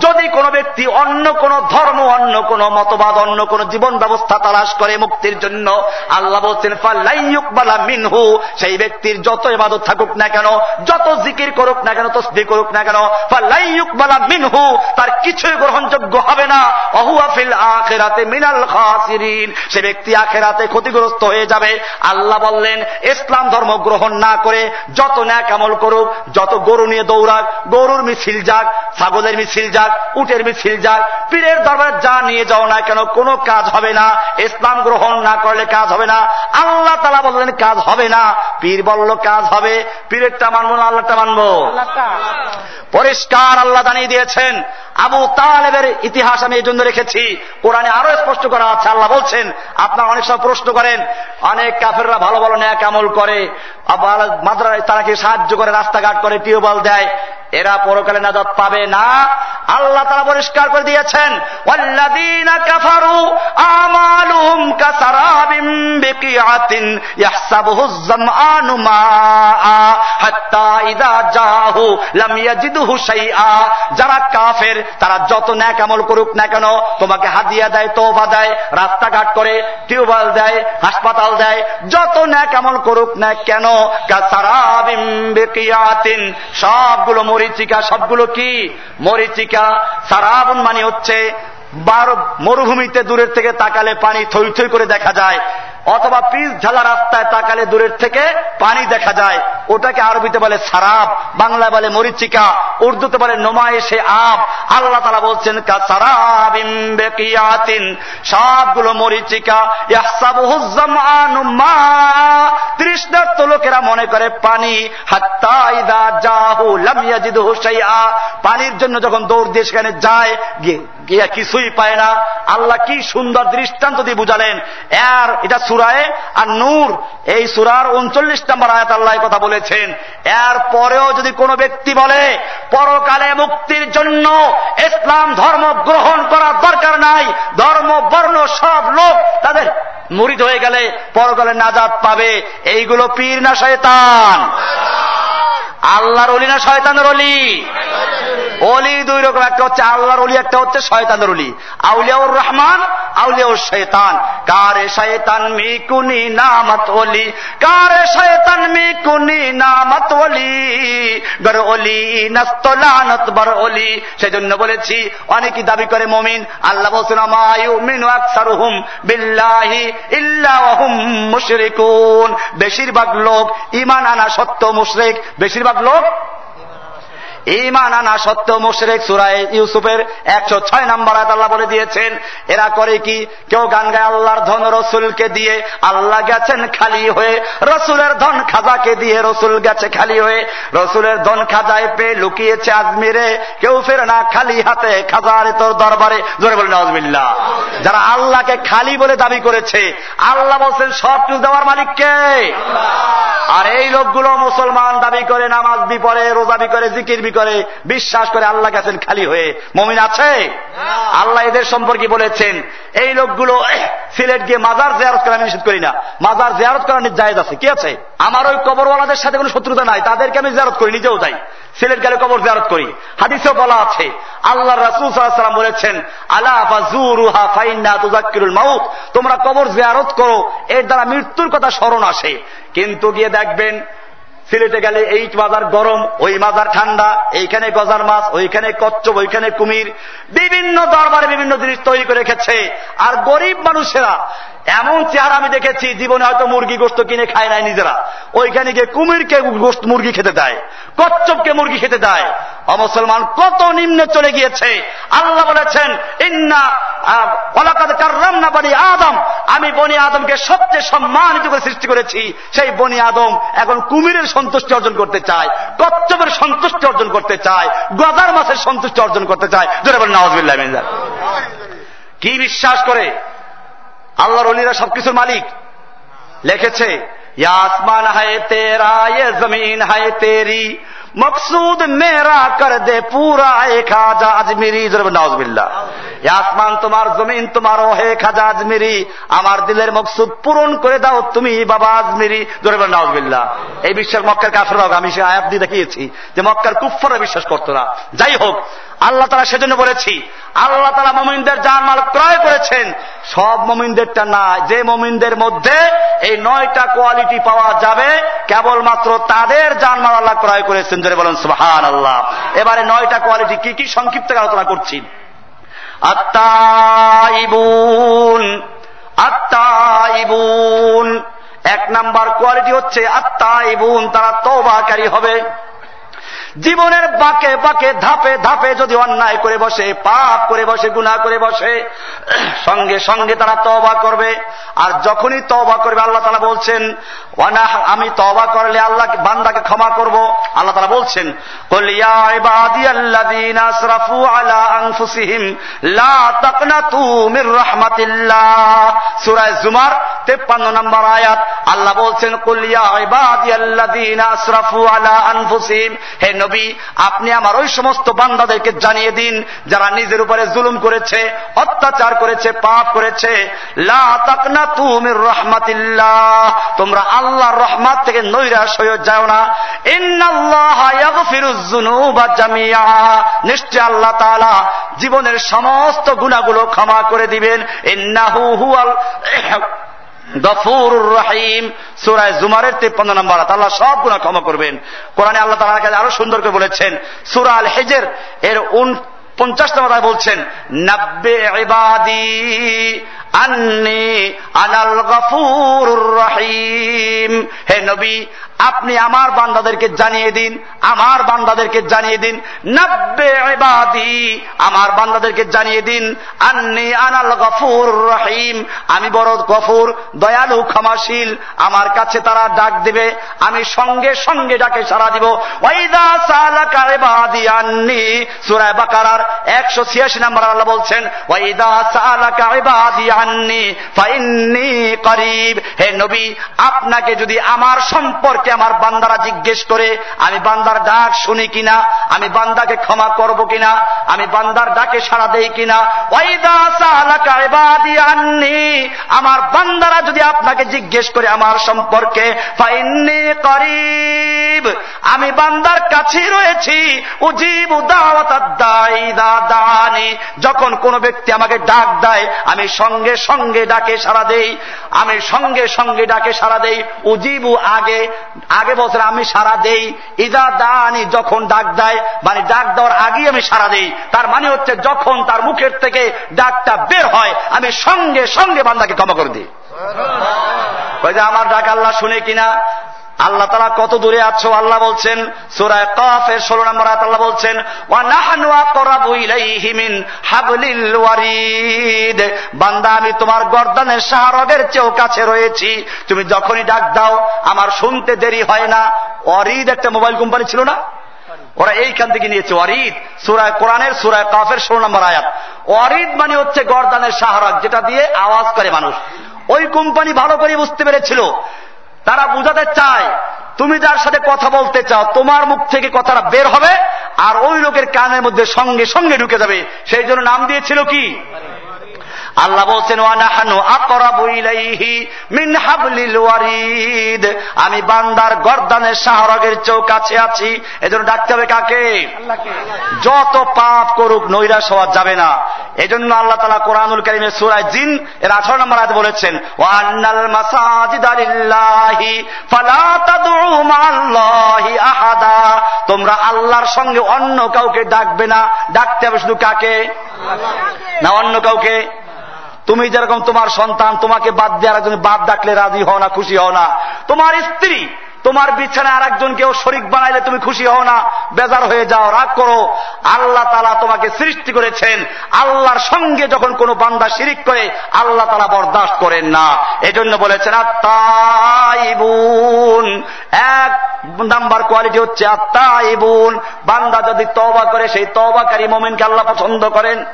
যদি কোন ব্যক্তি অন্য কোন ধর্ম অন্য কোন মতবাদ অন্য কোন জীবন ব্যবস্থা তালাশ করে মুক্তির জন্য আল্লাহ বলছেন ফাল্লাইয়ুকবালা মিনহু। সেই ব্যক্তির যত ইবাদত থাকুক না কেন যত জিকির করুক না কেন তসবি করুক না কেন ফাল্লাইয়ুকবালা মিনহু, তার কিছুই গ্রহণযোগ্য হবে না। অহুয়াফিল আখেরাতে মিনাল খাসিরিন, সে ব্যক্তি আখেরাতে ক্ষতিগ্রস্ত হয়ে যাবে। আল্লাহ বললেন, ইসলাম ধর্ম গ্রহণ না করে যত ন্যাক আমল করুক, যত গরু নিয়ে দৌড়াক, গরুর মিছিল যাক, ছাগলের মিছিল যাক, উটের মিছিল যাক, পীরের দরবারে যা নিয়ে যাও না কেন, কোনো কাজ হবে না। ইসলাম গ্রহণ না করলে কাজ হবে না। আল্লাহ তালা বললেন, কাজ হবে না। পীর বলল, কাজ হবে। পীরেরটা মানবো না আল্লাহটা মানবো? পরিষ্কার আল্লাহ জানিয়ে দিয়েছেন। আবু তালেবের ইতিহাস আমি এই জন্য রেখেছি। কোরআনে আরও স্পষ্ট করা আছে। আল্লাহ বলছেন, আপনারা অনেক সময় প্রশ্ন করেন, অনেক কাফেররা ভালো ভালো ন্যাক আমল করে মাদ্রায় তারা কি সাহায্য করে, রাস্তাঘাট করে, টিউবওয়েল দেয়, এরা পরকালে নাজাত পাবে না। আল্লাহ তারা পরিষ্কার করে দিয়েছেন যারা কাফের তারা যত ন্যাক আমল করুক না কেন, তোমাকে হাদিয়া দেয় তোফা দেয়, রাস্তাঘাট করে, টিউবওয়েল দেয়, হাসপাতাল দেয়, যত ন্যাক আমল করুক না কেন, কাসারাবিম সবগুলো মরিচিকা, সবগুলো কি? মরিচিকা, সারাবন মানে হচ্ছে বারো মরুভূমিতে দূরের থেকে তাকালে পানি থই থই করে দেখা যায়। অথবা পিস ঝালা রাস্তায় তাকালে দূরের থেকে পানি দেখা যায়। ওটাকে আরবিতে বলে সারাব, বাংলায় বলে মরিচিকা, উর্দুতে বলে নোমায়েশে আব। আল্লাহ তালা বলছেন সবগুলো মরিচিকা। তৃষ্ণার্ত লোকেরা মনে করে পানি হাত্তাইদা জাহু লামিয়াজিদ হুসাইয়া পানির জন্য যখন দৌড় দিয়ে সেখানে যায়, গিয়া কিছুই পায় না। আল্লাহ কি সুন্দর দৃষ্টান্ত দিয়ে বুঝালেন। এর, এটা সুরায় আর নূর এই সুরার উনচল্লিশ নম্বর আয়াত আল্লাহ কথা বলেছেন। এর পরেও যদি কোনো ব্যক্তি বলে, পরকালে মুক্তির জন্য ইসলাম ধর্ম গ্রহণ করার দরকার নাই, ধর্ম, বর্ণ সব লোক তাদের মুড়িদ হয়ে গেলে পরকালে নাজাদ পাবে। এইগুলো পীর না শয়তান? আল্লাহর অলি না শয়তানের অলি? অলি দুই রকম, একটা হচ্ছে আল্লাহর অলি, একটা হচ্ছে শয়তানের অলি। আউলিয়াউর রহমান, আউলিয়াউর শৈতান কারে শয়তান মিকুনি নামত অলি, কারে শয়তান মিকুনি নামত অলি। গর অলি নস্তলানত বর অলি। সেজন্য বলেছি, অনেকেই দাবি করে মমিন, আল্লাহ বলছেন আমায়ু মিনু আকসারুহুম বিল্লাহি ইল্লাহুম মুশরিকুন। বেশিরভাগ লোক ইমান আনা সত্য মুশরিক, বেশিরভাগ লোক ইমান আনা সত্য মুশরেক সুরায় ইউসুফের একশো ছয় নম্বর আল্লাহ বলে দিয়েছেন এরা করে কি? কেউ গান গায় আল্লাহর ধন রসুলকে দিয়ে আল্লাহ গেছেন খালি হয়ে রসুলের ধন খাজাকে দিয়ে রসুল গেছে খালি হয়ে রসুলের ধন খাজায় পেয়ে লুকিয়েছে আজমিরে কেউ ফের না খালি হাতে খাজারে তোর দরবারে। জোরে বলে নজমিল্লা যারা আল্লাহকে খালি বলে দাবি করেছে আল্লাহ বলছেন সব কিছু দেওয়ার মালিককে। আর এই লোকগুলো মুসলমান দাবি করে নামাজ বি পরে রোজা বি করে জিকির বি করে, বিশ্বাস করে আল্লাহ গেছেন খালি হয়ে মমিন আছে? আল্লাহ এদের সম্পর্কে বলেছেন, এই লোকগুলো সিলেট গিয়ে মাজার জেয়ারত করা আমি নিষেধ করি না। মাজার জেয়ারত করা জায়দ আছে। কি আছে? আমার ওই কবরওয়ালাদের সাথে কোনো শত্রুতা নাই। তাদেরকে আমি জেয়ারত করি, নিজেও যাই। সিলেট গেলে কবর জেয়ারত করি। হাদিসেও বলা আছে, আল্লাহ রাসুল সাল্লাম বলেছেন আল্লাহ তোমরা কবর জেয়ারত করো, এর দ্বারা মৃত্যুর কথা স্মরণ আসে। কিন্তু গিয়ে দেখবেন সিলেটে গেলে এই বাজার গরম, ওই মাজার ঠান্ডা, এইখানে গজার মাছ, ওইখানে কচ্ছপ, ওইখানে কুমির, বিভিন্ন দরবারে বিভিন্ন জিনিস তৈরি করে রেখেছে। আর গরিব মানুষেরা এমন চেহারা আমি দেখেছি, জীবনে হয়তো মুরগি গোস্ত কিনে খায় নাই নিজেরা। ওইখানে গিয়ে কুমিরকে গোস্ত মুরগি খেতে দেয়, কচ্ছপকে মুরগি খেতে দেয়। অমুসলমান কত নিম্নে চলে গিয়েছে। আল্লাহ বলেছেন, ইন্না বনি আদম। আমি বনি আদমকে সবচেয়ে সম্মানিত করে সৃষ্টি করেছি। সেই বনি আদম এখন কুমিরের সন্তুষ্টি অর্জন করতে চায়, কচ্ছপের সন্তুষ্টি অর্জন করতে চায়, গদার মাছের সন্তুষ্টি অর্জন করতে চায়। জোরে বলেন নওয়াজ কি বিশ্বাস করে? আল্লাহর অলিরা সবকিছুর মালিক। লিখেছে আসমান, হায় তেরা জমিন, হায় তেরি। মকসুদ মেরা কর দে পুরা, এ খাজা আজমিরি। আসমান, তোমার জমিন, তোমার ওহে খাজা আজমিরি। আমার দিলের মকসুদ পূরণ করে দাও তুমি, বাবা আজমিরি। জোরে নজবিল্লা এই বিশ্বের মক্কার কাফের আমি সে আয়াত দিয়ে দেখিয়েছি যে মক্কার কুফরা বিশ্বাস করতো না। যাই হোক আল্লাহ তারা সেজন্য বলেছি, আল্লাহ তারা মমিনদের যার মাল ক্রয় করেছেন, সব মমিনদেরটা না যে মমিনদের মধ্যে এই নয়টা কোয়ালিটি পাওয়া যাবে, কেবলমাত্র তাদের মাল আল্লাহ ক্রয় করেছেন। যদি বলেন সুহান আল্লাহ এবারে নয়টা কোয়ালিটি কি কি সংক্ষিপ্ত আলোচনা করছি। আত্মাইবুন আত্মাইবুন এক নাম্বার কোয়ালিটি হচ্ছে আত্মাইবুন তারা তৌবাকারী হবে। জীবনের বাকে বাকে ধাপে ধাপে যদি অন্যায় করে বসে, পাপ করে বসে গুণা করে বসে, সঙ্গে সঙ্গে তারা তবা করবে। আর যখনই তবা করবে, আল্লাহ তারা বলছেন আমি তবা করলে আল্লাহ বান্দাকে ক্ষমা করব। আল্লাহ তালা বলছেন তেপ্পান্ন নম্বর আয়াত, আল্লাহ বলছেন হে নবী, আপনি আমার ওই সমস্ত বান্দাদেরকে জানিয়ে দিন, যারা নিজের উপরে জুলুম করেছে, অত্যাচার করেছে, পাপ করেছে। লা তাকনা তুমির রহমাতিল্লাহ, তোমরা আল্লাহর রহমাত থেকে নৈরাশ হয়ে যাও না। নিশ্চয় আল্লাহ তালা জীবনের সমস্ত গুণাগুলো ক্ষমা করে দিবেন। গফুর রাহিম। সুরায় জুমারের তেপ্পান্ন নম্বর আল্লাহ সব গুণা ক্ষমা করবেন। কোরআনে আল্লাহ তালার কাছে আরও সুন্দর করে বলেছেন, সুরা আল হেজের এর উন পঞ্চাশ নম্বর বলছেন, নব্বে আন্নি আনাল গফুর রহিম। হে নবী, আপনি আমার বান্দাদেরকে জানিয়ে দিন, আমার বান্দাদেরকে জানিয়ে দিন, নব্বে এবাদি আমার বান্দাদেরকে জানিয়ে দিন, আন্নি আনাল গফুর রহিম। আমি বড় গফুর, দয়ালু, ক্ষমাশীল, আমার কাছে তারা ডাক দিবে, আমি সঙ্গে সঙ্গে ডাকে সারা দিব। ওয়াইদা সালাকা ইবাদি আন্নি, সূরা বাকারার 186 নম্বর আল্লাহ বলছেন, ওয়াইদা সালাকা ইবাদি আন্নি ফাইন্নি করিব। হে নবী, আপনাকে যদি আমার সম্পর্কে আমার বান্দারা জিজ্ঞেস করে, আমি বান্দার ডাক শুনি কিনা, আমি বান্দাকে ক্ষমা করব কিনা, আমি বান্দার ডাকে সাড়া দেই কিনা আমার বান্দারা যদি আপনাকে জিজ্ঞেস করে আমার সম্পর্কে করিব। আমি বান্দার কাছে রয়েছি, উজিব দানি যখন কোন ব্যক্তি আমাকে ডাক দেয়, আমি সঙ্গে সঙ্গে সঙ্গে ডাকে সারা দেই। আমি সঙ্গে সঙ্গে ডাকে সারা দেই। উজিবু আগে আগে বছর আমি সারা দেই। ইদা দানি যখন ডাক দেয় মানে ডাক দেওয়ার আগেই আমি সারা দেই। তার মানে হচ্ছে যখন তার মুখের থেকে ডাকটা বের হয় আমি সঙ্গে সঙ্গে বান্দাকে ক্ষমা করে দিই। আমার ডাক আল্লাহ শুনে কিনা? আল্লাহ তারা কত দূরে আছো? আল্লাহ বলছেন সুরায় কফের ষোলো নম্বর আল্লাহ বলছেন বান্দা, আমি তোমার গর্দানের শাহরগের চেয়েও কাছে রয়েছি। তুমি যখনই ডাক দাও, আমার শুনতে দেরি হয় না। অরিদ একটা মোবাইল কোম্পানি ছিল না? ওরা এইখান থেকে নিয়েছে অরিদ সুরায় কোরআনের সুরায় কাফের ষোলো নম্বর আয়াত। অরিদ মানে হচ্ছে গর্দানের শাহরগ, যেটা দিয়ে আওয়াজ করে মানুষ। ওই কোম্পানি ভালো করে বুঝতে পেরেছিল তারা বুঝাতে চায়, তুমি যার সাথে কথা বলতে চাও, তোমার মুখ থেকে কথাটা বের হবে, আর ওই লোকের কানের মধ্যে সঙ্গে সঙ্গে ঢুকে যাবে। সেই জন্য নাম দিয়েছিল কি? আল্লাহ বলছেন আমি বান্দার গর্দানের শাহরগের চৌ কাছে আছি। এজন্য ডাকতে হবে কাকে? যত পাপ করুক নৈরাশ হওয়া যাবে না। এজন্য আল্লাহ তালা কোরআনুল করিমের সুরায় জিন এর আঠারো নম্বর আয়াত বলেছেন ও আন্নাল আহাদা। তোমরা আল্লাহর সঙ্গে অন্য কাউকে ডাকবে না। ডাকতে হবে শুধু কাকে? না অন্য কাউকে? তুমি যেরকম তোমার সন্তান, তোমাকে বাদ দিয়ে আরেকজন বাদ ডাকলে রাজি হও না, খুশি হও না। তোমার স্ত্রী, তোমার বিছানায় আর একজনকেও শরিক বানাইলে তুমি খুশি হও না। বেজার হয়ে যাও, রাগ করো। আল্লাহ তালা তোমাকে সৃষ্টি করেছেন। আল্লাহর সঙ্গে যখন কোনো বান্দা শিরিক করে, আল্লাহ তালা বরদাস্ত করেন না। এজন্য বলেছেন আত্মাইবুন এক নাম্বার কোয়ালিটি হচ্ছে আত্মাইবুন বান্দা যদি তবা করে, সেই তবাকারী মোমেনকে আল্লাহ পছন্দ করেন।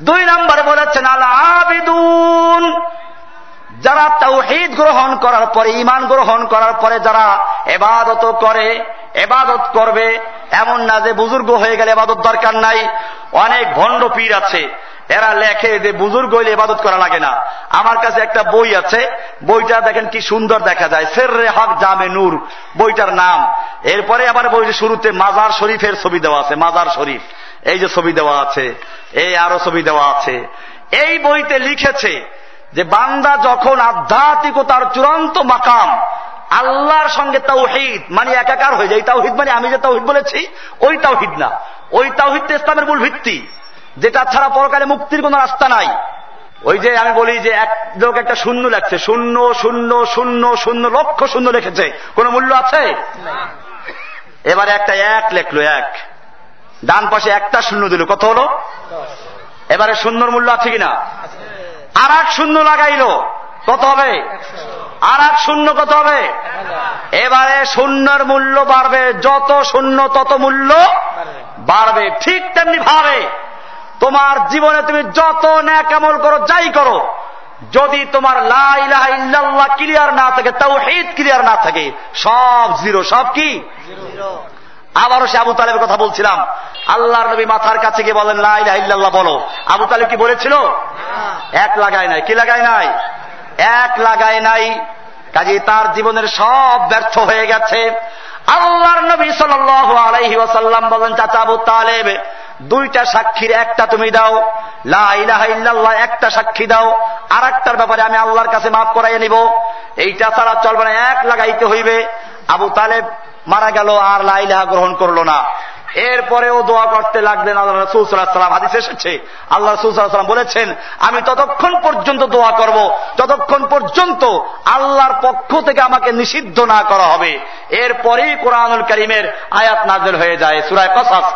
দুই নম্বরে বলেছেন আল আবিদুন যারা তাওহিদ গ্রহণ করার পরে ইমান গ্রহণ করার পরে যারা এবাদত করে, এবাদত করবে, এমন না যে বুজুর্গ হয়ে গেলে এবাদত দরকার নাই। অনেক ভণ্ড পীর আছে, এরা লেখে যে বুজুর্গ হইলে ইবাদত করা লাগে না। আমার কাছে একটা বই আছে, বইটা দেখেন কি সুন্দর দেখা যায় সের রে হক জামে নূর, বইটার নাম। এরপরে আবার বইটি শুরুতে মাজার শরীফের ছবি দেওয়া আছে, মাজার শরীফ। এই যে ছবি দেওয়া আছে এই আরও ছবি দেওয়া আছে। এই বইতে লিখেছে যে বান্দা যখন আধ্যাত্মিকতার চূড়ান্ত মাকাম আল্লাহর সঙ্গে তাওহিদ মানে একাকার হয়ে যায়। তাওহিদ মানে আমি যে তাওহিদ বলেছি ওই তাওহিদ না। ওই তাওহিদ ইসলামের মূল ভিত্তি। যেটা ছাড়া পরকালে মুক্তির কোন রাস্তা নাই। ওই যে আমি বলি যে এক লোক একটা শূন্য লেখছে শূন্য শূন্য শূন্য শূন্য লক্ষ শূন্য লিখেছে। কোন মূল্য আছে? এবারে একটা এক লেখলো এক। ডান পাশে একটা শূন্য দিল। কত হলো? এবারে শূন্যর মূল্য আছে কিনা? আর এক শূন্য লাগাইলো। কত হবে? আর এক শূন্য কত হবে? এবারে শূন্যর মূল্য বাড়বে। যত শূন্য, তত মূল্য বাড়বে। ঠিক তেমনি ভাবে তোমার জীবনে তুমি যত ন্যাকামল করো, যাই করো, যদি তোমার লাইল্লাহ ক্লিয়ার না থাকে তাও হিদ ক্লিয়ার না থাকে, সব জিরো সব কি? আবারও সে আবু তালেবের কথা বলছিলাম। আল্লাহর নবী মাথার কাছে গিয়ে বলেন লাইল্লাহ বলো। আবু তালেব কি বলেছিল? এক লাগায় নাই। কি লাগায় নাই? এক লাগায় নাই। কাজে তার জীবনের সব ব্যর্থ হয়ে গেছে। আল্লাহর নবী সাল আলাইহি বলেন, চাচা আবু তালেব, দুইটা সাক্ষীর একটা তুমি দাও। লাহ একটা সাক্ষী দাও। আর একটার ব্যাপারে আমি আল্লাহর কাছে মাফ করাইয়ে নিব। এইটা ছাড়া চলবে না। এক লাগাইতে হইবে। আবু তালেব মারা গেল আর লাইলাহা গ্রহণ করল না। এরপরেও দোয়া করতে লাগলেন আল্লাহ রসুল সাল্লাম হাদিস এসেছে, আল্লাহ রসুল সাল্লাম বলেছেন, আমি ততক্ষণ পর্যন্ত দোয়া করব, ততক্ষণ পর্যন্ত আল্লাহর পক্ষ থেকে আমাকে নিষিদ্ধ না করা হবে। এরপরেই কোরআনুল করিমের আয়াত নাজল হয়ে যায়, সুরায় কসাস।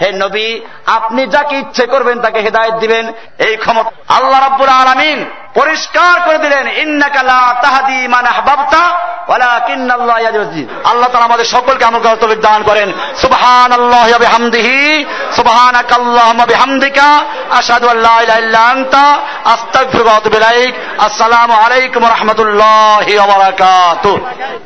হে নবী, আপনি যাকে ইচ্ছে করবেন তাকে হেদায়ত দিবেন, এই ক্ষমতা আল্লাহ রাব্বুল আলমিন পরিষ্কার করে দিলেন ইন্নাকালা তাহাদি মান বাবতা আল্লাহ তালা আমাদের সকলকে আমল করার তবে দান করেন। সুবহান আল্লাহ সুবহান সুবহানাক আল্লাহুম্মা বিহামদিকা, আশহাদু আল্লা ইলাহা ইল্লা আনতা, আস্তাগফিরুকা ওয়া আতুবু ইলাইক। আসসালামু আলাইকুম রাহমাতুল্লাহি